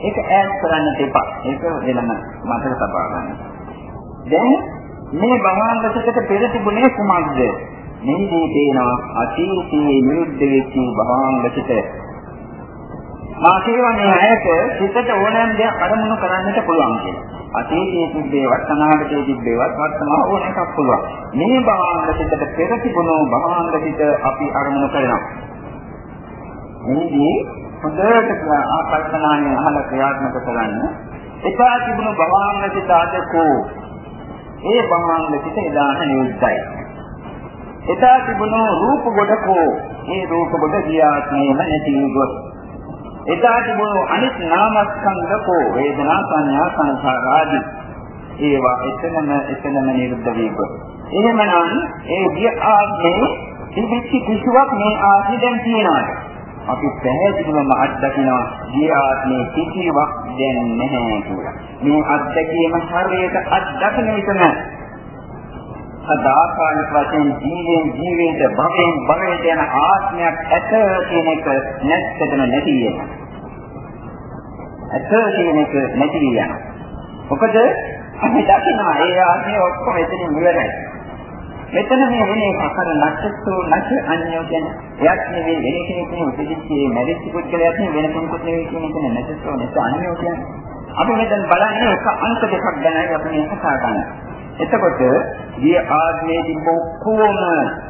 ඒක ඈත් කරන්න දෙපා. ඒක වෙනම මතක තබා ගන්න. දැන් මේ භවංගසකට පෙර තිබුණේ කුමක්ද? මෙහිදී තේනවා අතීතයේ නිරුද්ධ වෙච්ච භවංගසක මා කියවන්නේ ඇයට සිතට ඕනෑම දෙයක් අරමුණු කරන්නට පුළුවන් කියලා. අතීතයේ තිබ්බේවත් අනාගතයේ තිබ්බේවත් වර්තමාන ඕන එකක් පුළුවන්. මේ භවංග සිතට පෙර තිබුණු භවංග සිත අපි අරමුණු කරනවා. මේදී හොඳට ආකල්පනාවෙන් අහලා ක්‍රියාත්මක කරන්න එපා තිබුණු භවාංග සිත අදකෝ ඒ භවාංග සිත එදාන නිරුද්ධයි. එදා තිබුණු රූප ගොඩකෝ ඒ රූප ගොඩ ගියාත්මේම නැති ගොස්. එදා තිබුණු අනිත් නාමස්කන්ධකෝ වේදනා සංඥා සංඛාර ආදී ඒවා එතනම එතනම නිරුද්ධ වී ගොස්. එහෙමනම් ඒ ගිය ආත්මේ තිබිච්ච කිසිවක් මේ ආත්මෙ දැන් තියෙනවා. අපි පැහැදිලිවම අත්දකිනවා ගිය ආත්මේ කිසිවක් දැන් නැහැ කියලා. මේ අත්දැකීම හරියට අත්දකින විටම සදාකාලික වශයෙන් ජීවෙන් ජීවිත භවයෙන් භවයට යන ආත්මයක් ඇත කියන එක නැත්තටම නැති වෙනවා. ඇත කියන එක නැති වෙනවා. මොකද අපි දකිනවා ඒ ආත්මය ඔක්කොම එතනින් ඉවරයි. මෙතන මේ වෙන එකක් අර නැච්චෝ නැච අන්‍යෝ කියන එයක් නෙවෙයි වෙන කෙනෙක් නෙවෙයි උපදිච්චේ මැරිච්ච පුද්ගලයෙක් නෙවෙයි වෙන කෙනෙකුත් නෙවෙයි කියන එක නැච්චෝ නැච අන්‍යෝ කියන්නේ අපි මෙතන බලන්නේ එක අංක දෙකක් ගැනයි අපි මේ කතා කරන්නේ එතකොට ගිය ආත්මයේ තිබ්බ ඔක්කොම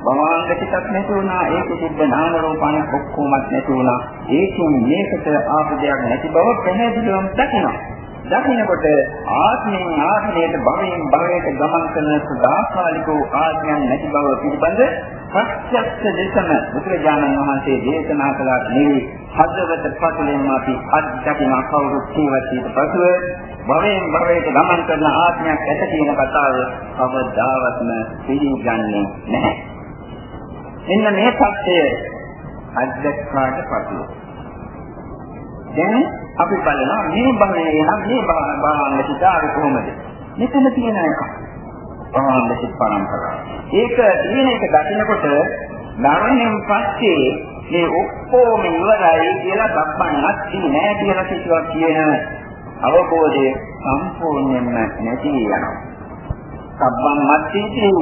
භවංග ටිකක් නැති වුණා. ඒකෙ තිබ්බ නාම රූපණ ඔක්කොමත් නැති වුණා. ඒකෙන් මේකට ආපු දෙයක් නැති බව පැහැදිලිවම දකිනවා. දකින්නකොට ආත්මයෙන් ආත්මයට භවයෙන් භවයට ගමන් කරන සදාකාලික වූ ආත්මයන් නැති බව පිළිබඳ ප්‍රත්‍යක්ෂ දේශන බුදුරජාණන් වහන්සේ දේශනා කළා නෙවෙයි හදවත පතුලෙන් අපි අත්දකින කවුරුත් කියවත් ඊට පසුව භවයෙන් භවයට ගමන් කරන ආත්මයක් ඇත කියන කතාව කවදාවත්ම පිළිගන්නේ නැහැ. එන්න මේ සත්‍යය අධ්‍යක්ෂාට පසුව. දැන් අපි බලනවා මේ භවයේ නම් මේ භවංග සිතාවේ කොහොමද? මෙතන තියෙන එක. භවංග සිත් පරම්පරාව. ඒක තියෙන එක දකිනකොට ධර්මයෙන් පස්සේ මේ ඔක්කොම ඉවරයි කියලා බබ්බන්නත් නෑ කියලා කිසිවක් කියන අවබෝධය සම්පූර්ණයෙන්ම නැති වෙනවා. සබ්බන් මැත්තේදී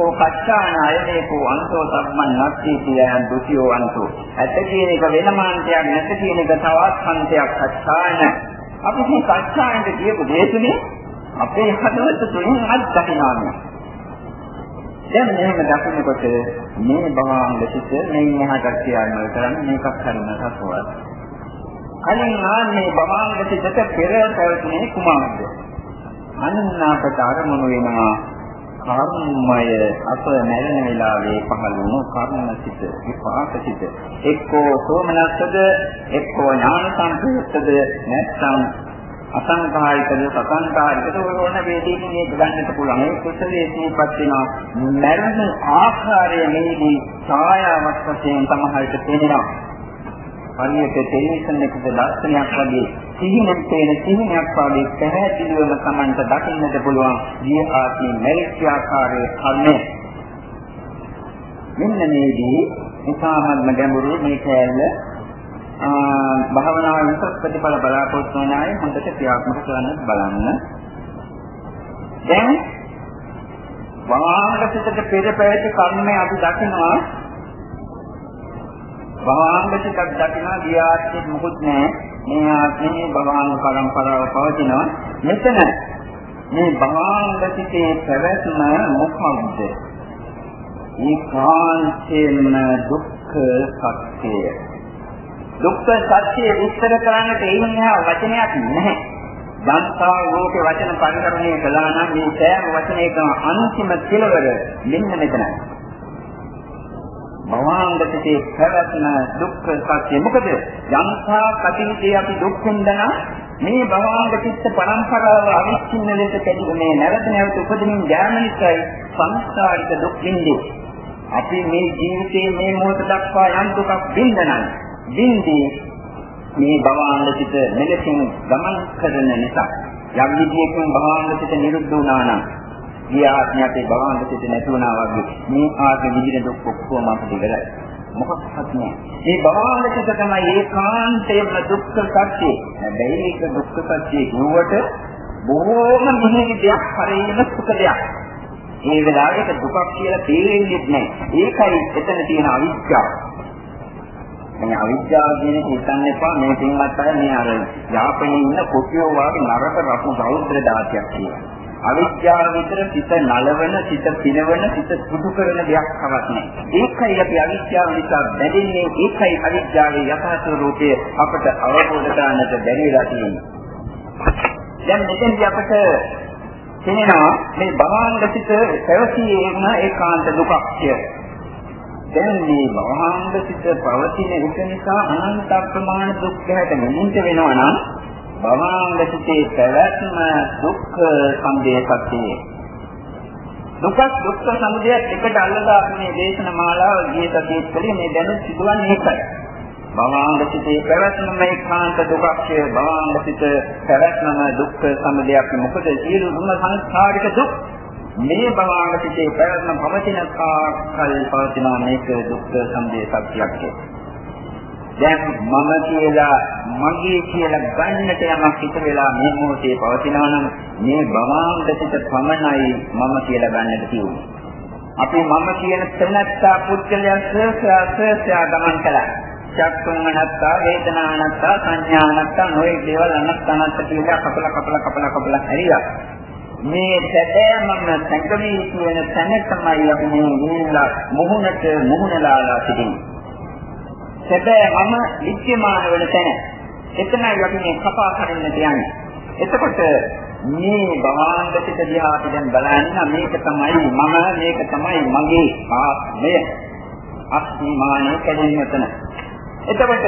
කෝ කච්චාන අයමේකෝ අන්තෝ සම්මන් නැති කියන දුතියෝ අන්තෝ. ඇත කියන එක වෙනමාන්තයක් නැත කියන එක තවත් හන්තයක් කච්චාන. අපි මේ කච්චානට කියපු දේශනේ අපේ හදවත තුළින් අත්දකිනවා දැන් මෙහෙම දකිනකොට මේ භවංග සිට මේ මහාට කියන්න කරන්නේ මේකක් හරිම රසවත් කලින් ආන්නේ භවංග සිටට පෙර පැවතුනේ කුමාරද අනන්නාපට අරමුණු වෙනවා. කර්මය අප නැරෙන වෙලාවේ පහළ වුණු කර්මසිත විපාකසිත එක්කෝ සෝමනස්සද එක්කෝ ඥාන සංකේතද නැත්නම් අසංකාරිකද සසංකාරිකද ඕන වේදීන් මේක ගන්නට පුළුවන්. ඒ කුසලයේ සිහිපත් වෙනවා මරණ ආකාරය මේදී ඡායාවක් වශයෙන් සමහරට පේනවා. හරියට ටෙලිවිෂන් එකක දර්ශනයක් වගේ සිහිනෙන් පේන සිහිනයක් වගේ පැහැදිලිවම Tamanට දකින්නට පුළුවන් ගිය ආත්මේ මැරිච්ච ආකාරයේ කර්මය. මෙන්න මේදී ඉතාමත්ම ගැඹුරු මේ කැලල භාවනාවේ විශේෂ ප්‍රතිඵල බලාපොරොත්තු වන අය හොඳට ක්‍රියාත්මක කරන්න බලන්න. දැන් වාහනකට පෙර පැවති කර්මය අපි දකිනවා භවාංග ටිකක් දකිනවා ගියාත්මෙත් මොකුත් නැහැ. මේ ආත්මේ භවාංග පරම්පරාව පවතිනවා. මෙතන මේ භවාංග ටිකේ පැවැත්ම මොකක්ද? ඒකාන්තයෙන්ම දුක්ඛ සත්‍යය. දුක්ඛ සත්‍ය විස්තර කරන්නට එන්නේ වචනයක් නැහැ. දන්තා ලෝකේ වචන පරිහරණය කළා නම් මේ සෑම වචනයකම අන්තිම කෙලවර මෙන්න මෙතනයි. මවාංගතේ පැවැත්ම දුක්ඛ සත්‍ය. මොකද යම්සා කටින්දී අපි දුක් විඳනා මේ භවංග චිත්ත පරම්පරාව අවිච්ඡින්න ලෙස කැඩුනේ නැවත නැවත උපදිනින් ඥානනිකයි සංස්කාරික දුක් විඳේ. අපි මේ ජීවිතයේ මේ මොහොත දක්වා යම් දුකක් විඳනනම් විඳී මේ භවංග චිත්ත මෙලෙසින් ගමන් කරන නිසා යම් විදියකින් භවංග චිත්ත නිරුද්ධ වුණා නම් ගිය ආත්මය අපේ භවංග සිට නැතුණා වගේ මේ ආත්ම විඳින දුක් ඔක්කොම අපිට ඉවරයි. මොකක්වත් නෑ. මේ භවංග සිට තමයි ඒකාන්තයෙන්ම දුක්ඛ සත්‍ය. හැබැයි ඒක දුක්ඛ සත්‍ය කියුවට බොහෝම මිහිරි දෙයක් හරියම සුඛ දෙයක්. මේ වෙලාවට දුකක් කියලා තේරෙන්නේ නැහැ. ඒකයි එතන තියෙන අවිද්‍යාව. මේ අවිද්‍යාව කියන එක හිතන්න එපා මේ පින්වත් අය මේ අර යාපනයේ ඉන්න කොටියෝ වගේ නරක රතු සෞද්‍ර දාතියක් කියලා. අවිද්‍යාව විතර සිත නලවන, සිත පිනවන, සිත පුදු කරන දෙයක් තවත් නැහැ. ඒකයි අපි අවිද්‍යාව නිසා බැඳෙන්නේ. ඒකයි අවිද්‍යාවේ යථා ස්වરૂපය අපට අවබෝධ කරගන්නට බැරි වෙලා තියෙන්නේ. දැන් මෙතෙන්දී අපට තේනවා මේ භවංගසිත පැවතින ඒකාන්ත දුකක් කියලා. දැන් මේ භවංගසිත පවතින එක නිසා අනන්ත ප්‍රමාණ දුක් ගැට මෙන්න වෙනවා නම් භවංගසිතේ පැවැත්ම දුක්ඛ සම්දේශකතියේ දුක්ඛ දුක්ඛ සමුදයත් එකට අල්ලලා මේ දේශන මාලාව ගිය සතියේ කලේ මේ දැනුත් සිදුවන්නේ ඒකයි. භවංගසිතේ පැවැත්මම ඒකාන්ත දුක්ඛය භවංගසිත පැවැත්මම දුක්ඛ සමුදයක් මොකද සියලුම සංස්කාරික දුක් මේ භවංගසිතේ පැවැත්ම පවතින කාකල් පවතින මේක දුක්ඛ සමුදය සත්‍යයක්. දැන් මම කියලා මගේ කියලා ගන්නට යමක් හිත වෙලා මේ මොහොතේ පවතිනවා නම් මේ භවංගසිත පමණයි මම කියලා ගන්නට තියෙන්නේ. අපි මම කියන තැනත්තා පුද්ගලයා සර්සයා සර්සයා ගමන් කළා. චක්කුමනත්තා වේදනානත්තා සංඥානත්තා නොයේ දේවල් අනත්තනත්ත කියලා කපල කපල කපල කපල හරියා. මේ සැබෑමම සංගමී කියන තැන තමයි අපි මේ නිලා මොහොනට මොහොනලාලා සිටින්නේ. සැබෑමම විද්‍යමාන වෙන තැන. එතනයි අපි මේ කපා කරින්න කියන්නේ. එතකොට මේ භවංගසිත දිහා අපි දැන් බලන්න මේක තමයි මම මේක තමයි මගේ ආත්මය. අස්මිමානය කැදෙන්නේ එතන. එතකොට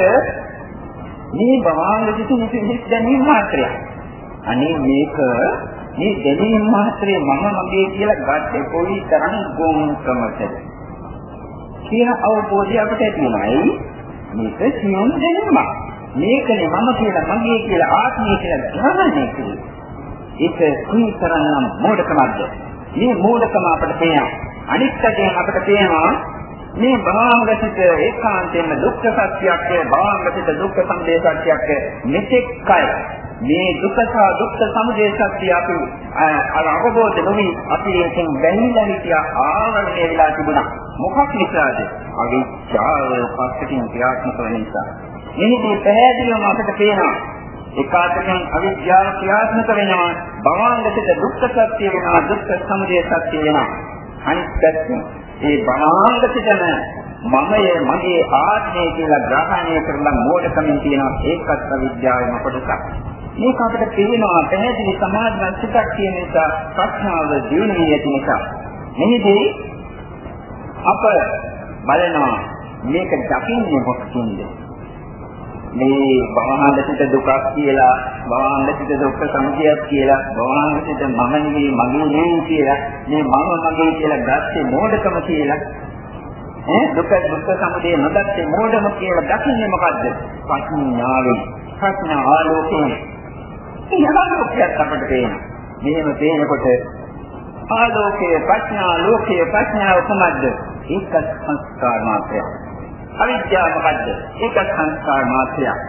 මේ භවංගසිත නිසිත් දැනීම මාත්‍රයක්. අනේ මේක මේ දැනීම මාත්‍රේ මම මගේ කියලා ගත්තේ කොයි තරම් ගොම්කමද කියන අවබෝධය අපිට තියෙනවායි මේක සියුම් දැනීමක්. මේකනේ මම කියලා මගේ කියලා ආත්මය කියලා ග්‍රහණය කළේ. ඒක කුයිතරනම් මෝඩකමක්ද? මේ මෝඩකම අපට පේනවා. අනිත් පැයෙන් අපට පේනවා මේ භාංගසිත ඒකාන්තයෙන්ම දුක්ඛ සත්‍යයක් භාංගසිත දුක්ඛ සමුදය සත්‍යයක් මෙතෙක්යි මේ දුක්ඛ සහ දුක්ඛ සමුදය සත්‍ය අපි අර අවබෝධ නොවි අපි ඒකෙන් බැහැලා හිටියා ආවරණය වෙලා තිබුණා. මොකක් නිසාද? අවිචාර පස්සකින් ක්‍රියාත්මක වෙන නිසා. මෙහිදී පැහැදිලිවම අපට පේනවා එකාතකින් අවිද්‍යාව ක්‍රියාත්මක වෙනවා භවංගසිත දුක්ඛ සත්‍ය වෙනවා දුක්ඛ සමුදය සත්‍ය වෙනවා. අනිත් පැත්තෙන් ඒ භවංගසිතම මමය මගේ ආත්මය කියලා ග්‍රහණය කරලා මෝඩකමින් කියනවා ඒකත් අවිද්‍යාවේම කොටසක් මේක අපිට පේනවා පැහැදිලි සමාධිමත් සිතක් කියන නිසා ප්‍රඥාව දියුණු වී ඇති නිසා. මෙහිදී අප බලනවා මේක දකින්නේ මොකකින්ද මේ භවහාන්දසිත දුකක් කියලා භවහාන්දසිත දුක්ඛ සමුදයක් කියලා භවහාන්දසිත මම නෙවෙයි මගේ නෙවෙයි කියලා මේ මම මගේ කියලා ගත්තේ මෝඩකම කියලා. ඈ දුක දුක්ඛ සමුදය නොදත්තේ මෝඩම කියලා දකින්නේ මොකද්ද? ප්‍රඥාවෙන්. ප්‍රඥා ආලෝකයෙන්. යහලෝකයක් අපට පේනවා මෙහෙම පේනකොට ආලෝකයේ ප්‍රඥා ලෝකයේ ප්‍රඥාව කොහොමද ඒක සංස්කාර මාත්‍රයක් අවිද්‍යාව මොකද්ද? ඒකත් සංස්කාර මාත්‍රයක්.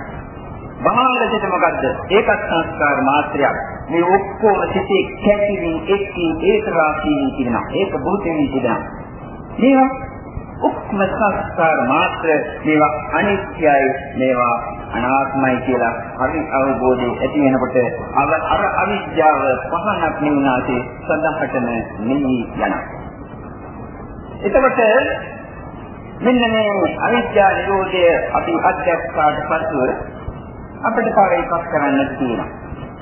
භාංගසිත මොකද්ද? ඒකත් සංස්කාර මාත්‍රයක්. මේ ඔක්කොම සිටේ කැටිමින් එක්කී ඒක රාශීන් කියනවා. ඒක භූතයෙන් කියනවා. මේවා ඔක්කොම සංස්කාර මාත්‍ර මේවා අනිත්‍යයි මේවා අනාත්මයි කියලා හරි අවබෝධය ඇති වෙනකොට අර අර අවිද්‍යාව පහනක් නෙවුනාසේ සඳහටම නිවි යනවා. එතකොට මෙන්න මේ අවිද්‍යා නිරෝධය අපි අධ්‍යක්ෂාට පසුව අපිට තව එකක් කරන්න තියෙනවා.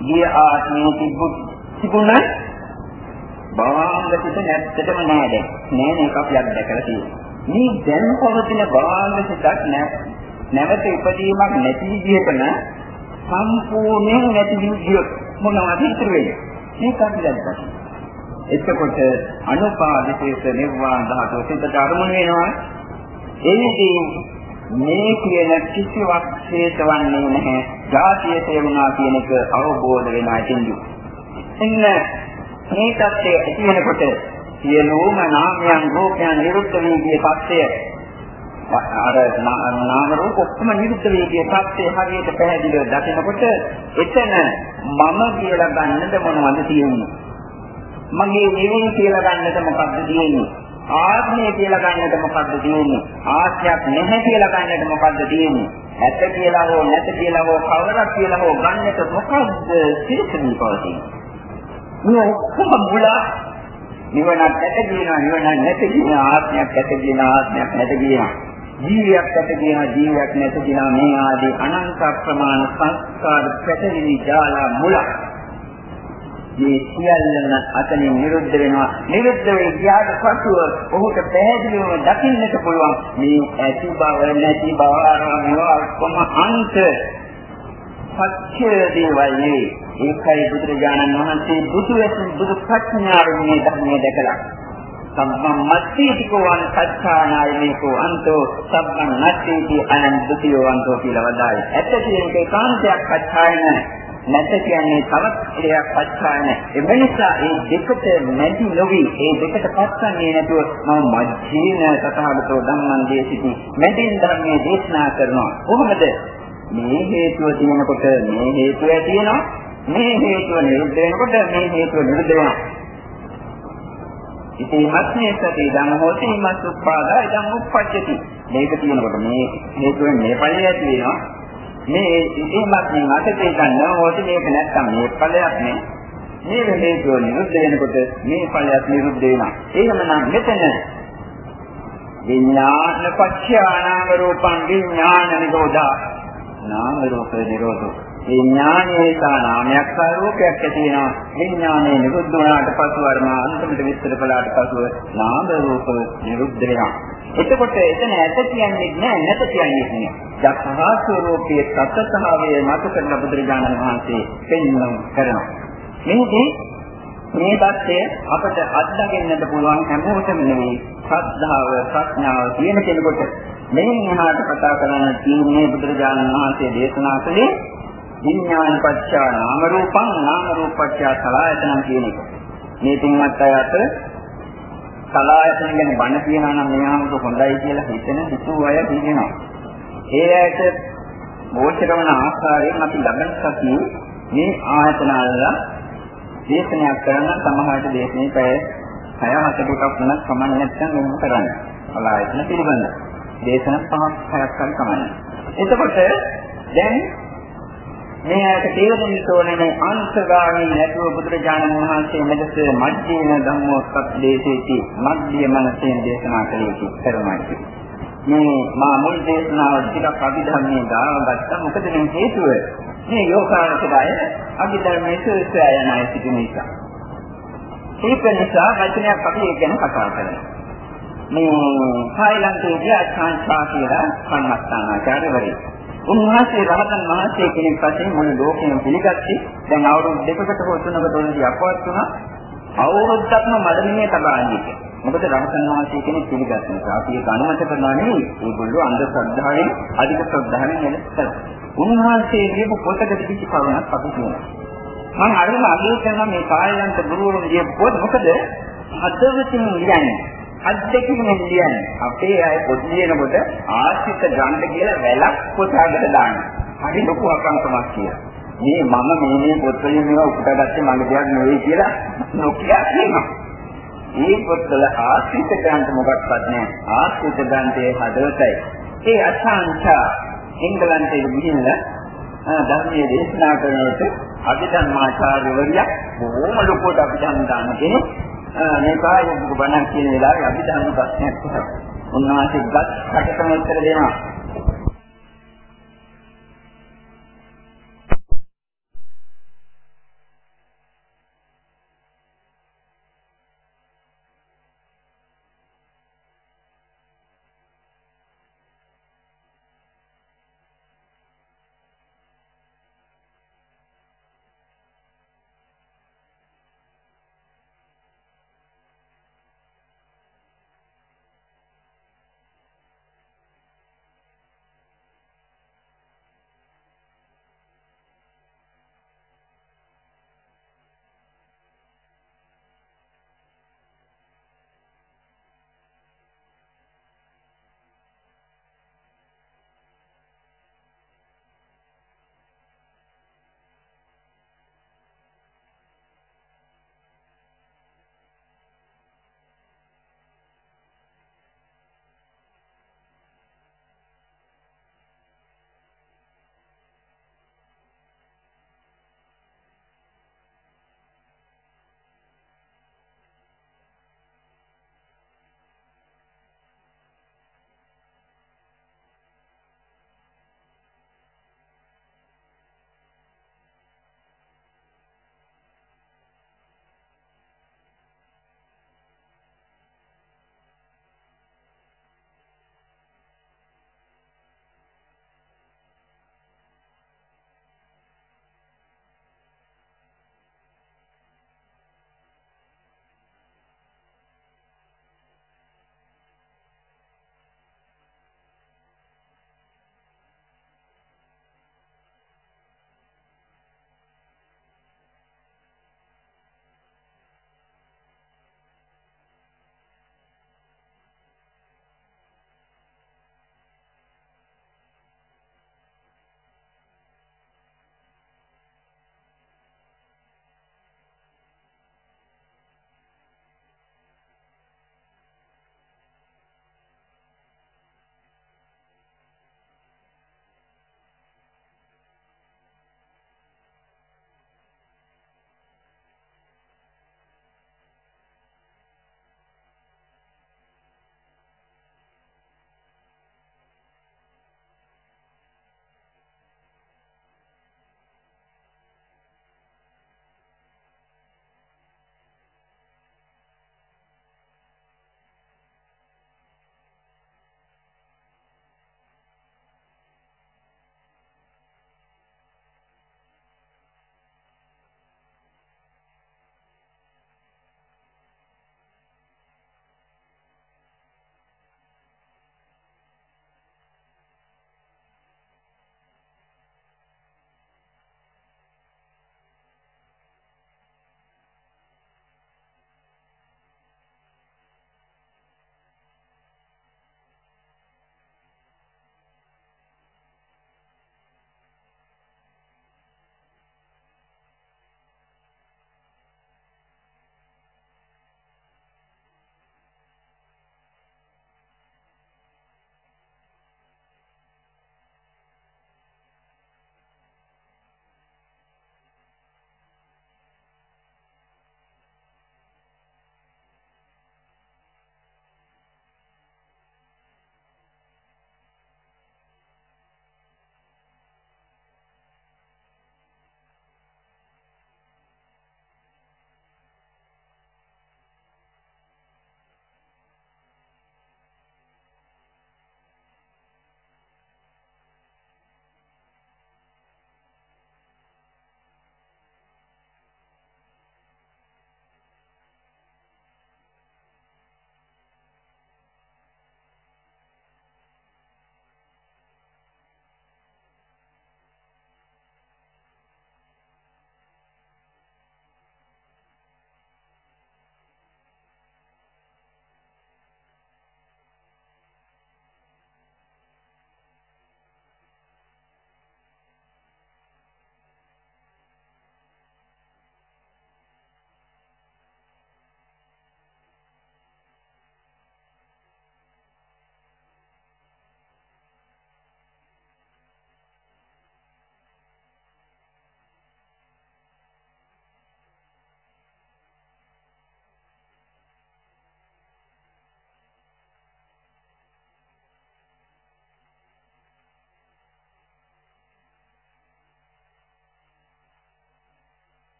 ගිය ආත්මයේ තිබුත් තිබුණ භවංගසිත නැත්තටම නෑ දැන්. නෑ මේක අපි අත්දැකලා තියෙනවා. මේ දැන් පවතින භවංගසිතක් නැවත ඉපදීමක් නැති විදිහටම සම්පූර්ණයෙන් නැති විදිහට මොනවද ඉතුරු වෙන්නේ? මේක අපි දැක්කා. එතකොට අනුපාදිතේස නිර්වාණ ධාතුව සිතට අරමුණු වෙනවා එනිදී මේ කියන කිසිවක් ශේෂවන්නේ නැහැ. ධාතිය තේරුණා කියන එක අවබෝධ වෙනා තින්දු. එන්න මේ தත්ත්වය ඇති වෙනකොට සියලුම නාමයන් රූපයන් නිරුද්ධ වී ගිය தත්ත්වය අර නාම රූප ඔක්කොම නිරුද්ධ වී ගිය தත්ත්වය හරියට පැහැදිලිව දකිනකොට එතන මම කියලා ගන්නද මොනවද තියෙන්නේ? මගේ නෙවෙයි කියලා ගන්නද මොකක්ද තියෙන්නේ? ආත්මය කියලා ගන්නට මොකද්ද තියෙන්නේ? ආත්මයක් නැහැ කියලා ගන්නට මොකද්ද තියෙන්නේ? ඇත කියලා හෝ නැත කියලා හෝ කවරක් කියලා හෝ ගන්නට මොකද්ද සිරිතමි පවතින්නේ? මේ ඔක්කොම මුල නිවනක් ඇත කියනවා නිවනක් නැත කියනවා ආත්මයක් ඇත කියනවා ආත්මයක් නැත කියනවා ජීවියක් ඇත කියනවා ජීවියක් නැත කියනවා මේ ආදී අනන්ත ප්‍රමාණ සංස්කාර පැටලිලි ජාලා මුල මේ සියල්ලම අතනින් නිරුද්ධ වෙනවා. නිරුද්ධ වෙයි ගියාට පසුව ඔහුට පැහැදිලිවම දකින්නට පුළුවන් මේ ඇති බව නැති බව ආරම්භව ඔක්කොම අන්ත සත්‍ය දේවල් නෙවෙයි. ඒකයි බුදුරජාණන් වහන්සේ බුදු වෙන බුදු ප්‍රඥාවෙන් මේ ධර්මයේ දැකලා සම්මන් මත්තේතිකෝ අන සත්‍යානාය මේකෝ අන්තෝ සම්මන් නැත්තේති අනන්තතියෝ අන්තෝ කියලා වදායි. ඇත්ත කියන එක කාන්තයක් සත්‍යය නැහැ. නැත කියන්නේ තවත් දෙයක් පස්සාන. ඒ නිසා මේ දෙකට නැති නොවි මේ දෙකට පස්සන්නේ නැතුව මම මජ්ජීන සතහාගතෝ ධම්මං දේශිති. මෙදින් ධර්මයේ දේශනා කරනවා. කොහොමද? මේ හේතුව තියෙනකොට මේ හේතුව තියෙනවා. මේ හේතුව නිරුද්ධ වෙනකොට මේ හේතුව නිරුද්ධ වෙනවා. ඉතින් මත්නේ සති ධම්ම හොති මත් උපාදා ඉදම් උප්පජ්ජති. මේක තියෙනකොට මේ හේතුවෙන් මේ ඵලය ඇති වෙනවා. මේ ඉතිමත් මේ අතේ ගන්න ඕටි මේක නැත්තම් මේ ඵලයක් නේ. මේ හේතුව නිරුද්ධ වෙනකොට මේ ඵලයක් නිරුද්ධ වෙනවා. එහෙමනම් මෙතන විඥාන පච්චානාම රූපං විඥාන නිරෝධා නාම රූප නිරෝධෝ විඥානයේ සා නාමයක් සහ රූපයක් ඇති වෙනවා. විඥානයේ නිරුද්ධ වුණාට පසු වර්මා අන්තිමට විස්තර කළාට පසුව නාම රූප නිරුද්ධ වෙනවා. එතකොට එතන ඇත කියන්නේ නෑ නැත කියන්නේ නෑ දක්ඛා ස්වરૂපයේ සත්‍යතාවයේ මත කරන බුදුරජාණන් වහන්සේ පෙන්වන කරනවා. මේකේ මේ தත්ය අපට අත්දකින්නට පුළුවන් හැමෝටම නෙවෙයි ශ්‍රද්ධාව ප්‍රඥාව තියෙන කෙනෙකුට. මේ එහාට කතා කරන්න තියෙන්නේ බුදුරජාණන් වහන්සේ දේශනා කළේ විඥාන පත්‍යා නාම රූපං නාම රූපත්‍යා සලආයතනං කියන එක. මේ තින්වත් අය අතර සලආයතන ගැන බණ කියනවා නම් මෙයාමක හොඳයි කියලා හිතෙන හිතුව අය කියනවා. ඒ ඇයට මෝචකවන ආකාරයෙන් අපි ලබන සතිය මේ ආයතන වල දේශනයක් කරන සමහරට දේශනේ පැය 6 7 කට වුණත් කමක් නැත්නම් මෙහෙම කරන්න. සලආයතන පිළිබඳ. දේශන පහක් හයක් කරන් කමන්නේ. එතකොට දැන් මේ ඇයට තේරුම් තෝරන්නේ අංශගාමී නැතුව බුදුරජාණන් වහන්සේ මෙලෙස මජ්ජේන ධම්මෝත්පත් දේශේති මධ්‍ය මනසෙන් දේශනා කළේ කරමයි. මේ මා මුල් දේශනාව ටිකක් අභිධර්මයේ දාගත්තා මොකද මේ හේතුව මේ යෝගානකය අභිධර්මයේ සුසය යනයි සිටින නිසා. ඒක නිසා වචනයක් අපි ඒක ගැන කතා කරනවා. මේ තායිලන්තයේ ආචාර්ය කියලා කන්නස්ථානාචාර්යවරයෙක්. උන්වහන්සේ රහතන් වහන්සේ කෙනෙක් වශයෙන් මුළු ලෝකෙම පිළිගත්තේ? දැන් අවුරුදු දෙකකට හෝ තුනකට උනදී අපවත් වුණා. අවුරුද්දක්ම මඩමිනේ තබාන්නේ මොකද රහතන් වහන්සේ කෙනෙක් පිළිගත් නිසා අපි ඒක අනුමත කරනවා නෙවෙයි ඒගොල්ලෝ අන්ධ ශ්‍රද්ධාවෙන් අධික ශ්‍රද්ධාවෙන් එළස්සන උන්වහන්සේ කියපු පොතක තිබිච්ච කරුණක් අපි කියනවා. මම අරගෙන අගය කරන මේ කායයන්ත ගුරුවරුන් කියපු පොත. මොකද හදවතින් ලියන්නේ. අත්දැකීමෙන් කියන්නේ අපේ අය පොත් ලියනකොට ආශිත ගන්න කියලා වැලක් පොතකට දානවා. හරි ලොකු අකංකමක් කියලා. මේ මම මේ මේ පොත් වලින් මේවා උපුටාගත්තේ මගේ දෙයක් නෙවෙයි කියලා නොකිය කියනවා. මේ පොත්වල ආශිත ගන්නට මොකක්වත් නැහැ. ආශිත ගන්නේ හදවතයි. ඒ අසංඛා එංගලන්තයේ ගිහිල්ලා ධර්මයේ දේශනා කරනකොට අභිධර්මාචාර්යවරිය බොහොම ලොකුවට අභිධර්ම දාන කෙනෙක් මේ කායෙක බණක් කියන වෙලාවේ අපි දන්න ප්‍රශ්නයක් තමයි. උන්වහන්සේ ගත් කටකම උත්තර දෙනවා.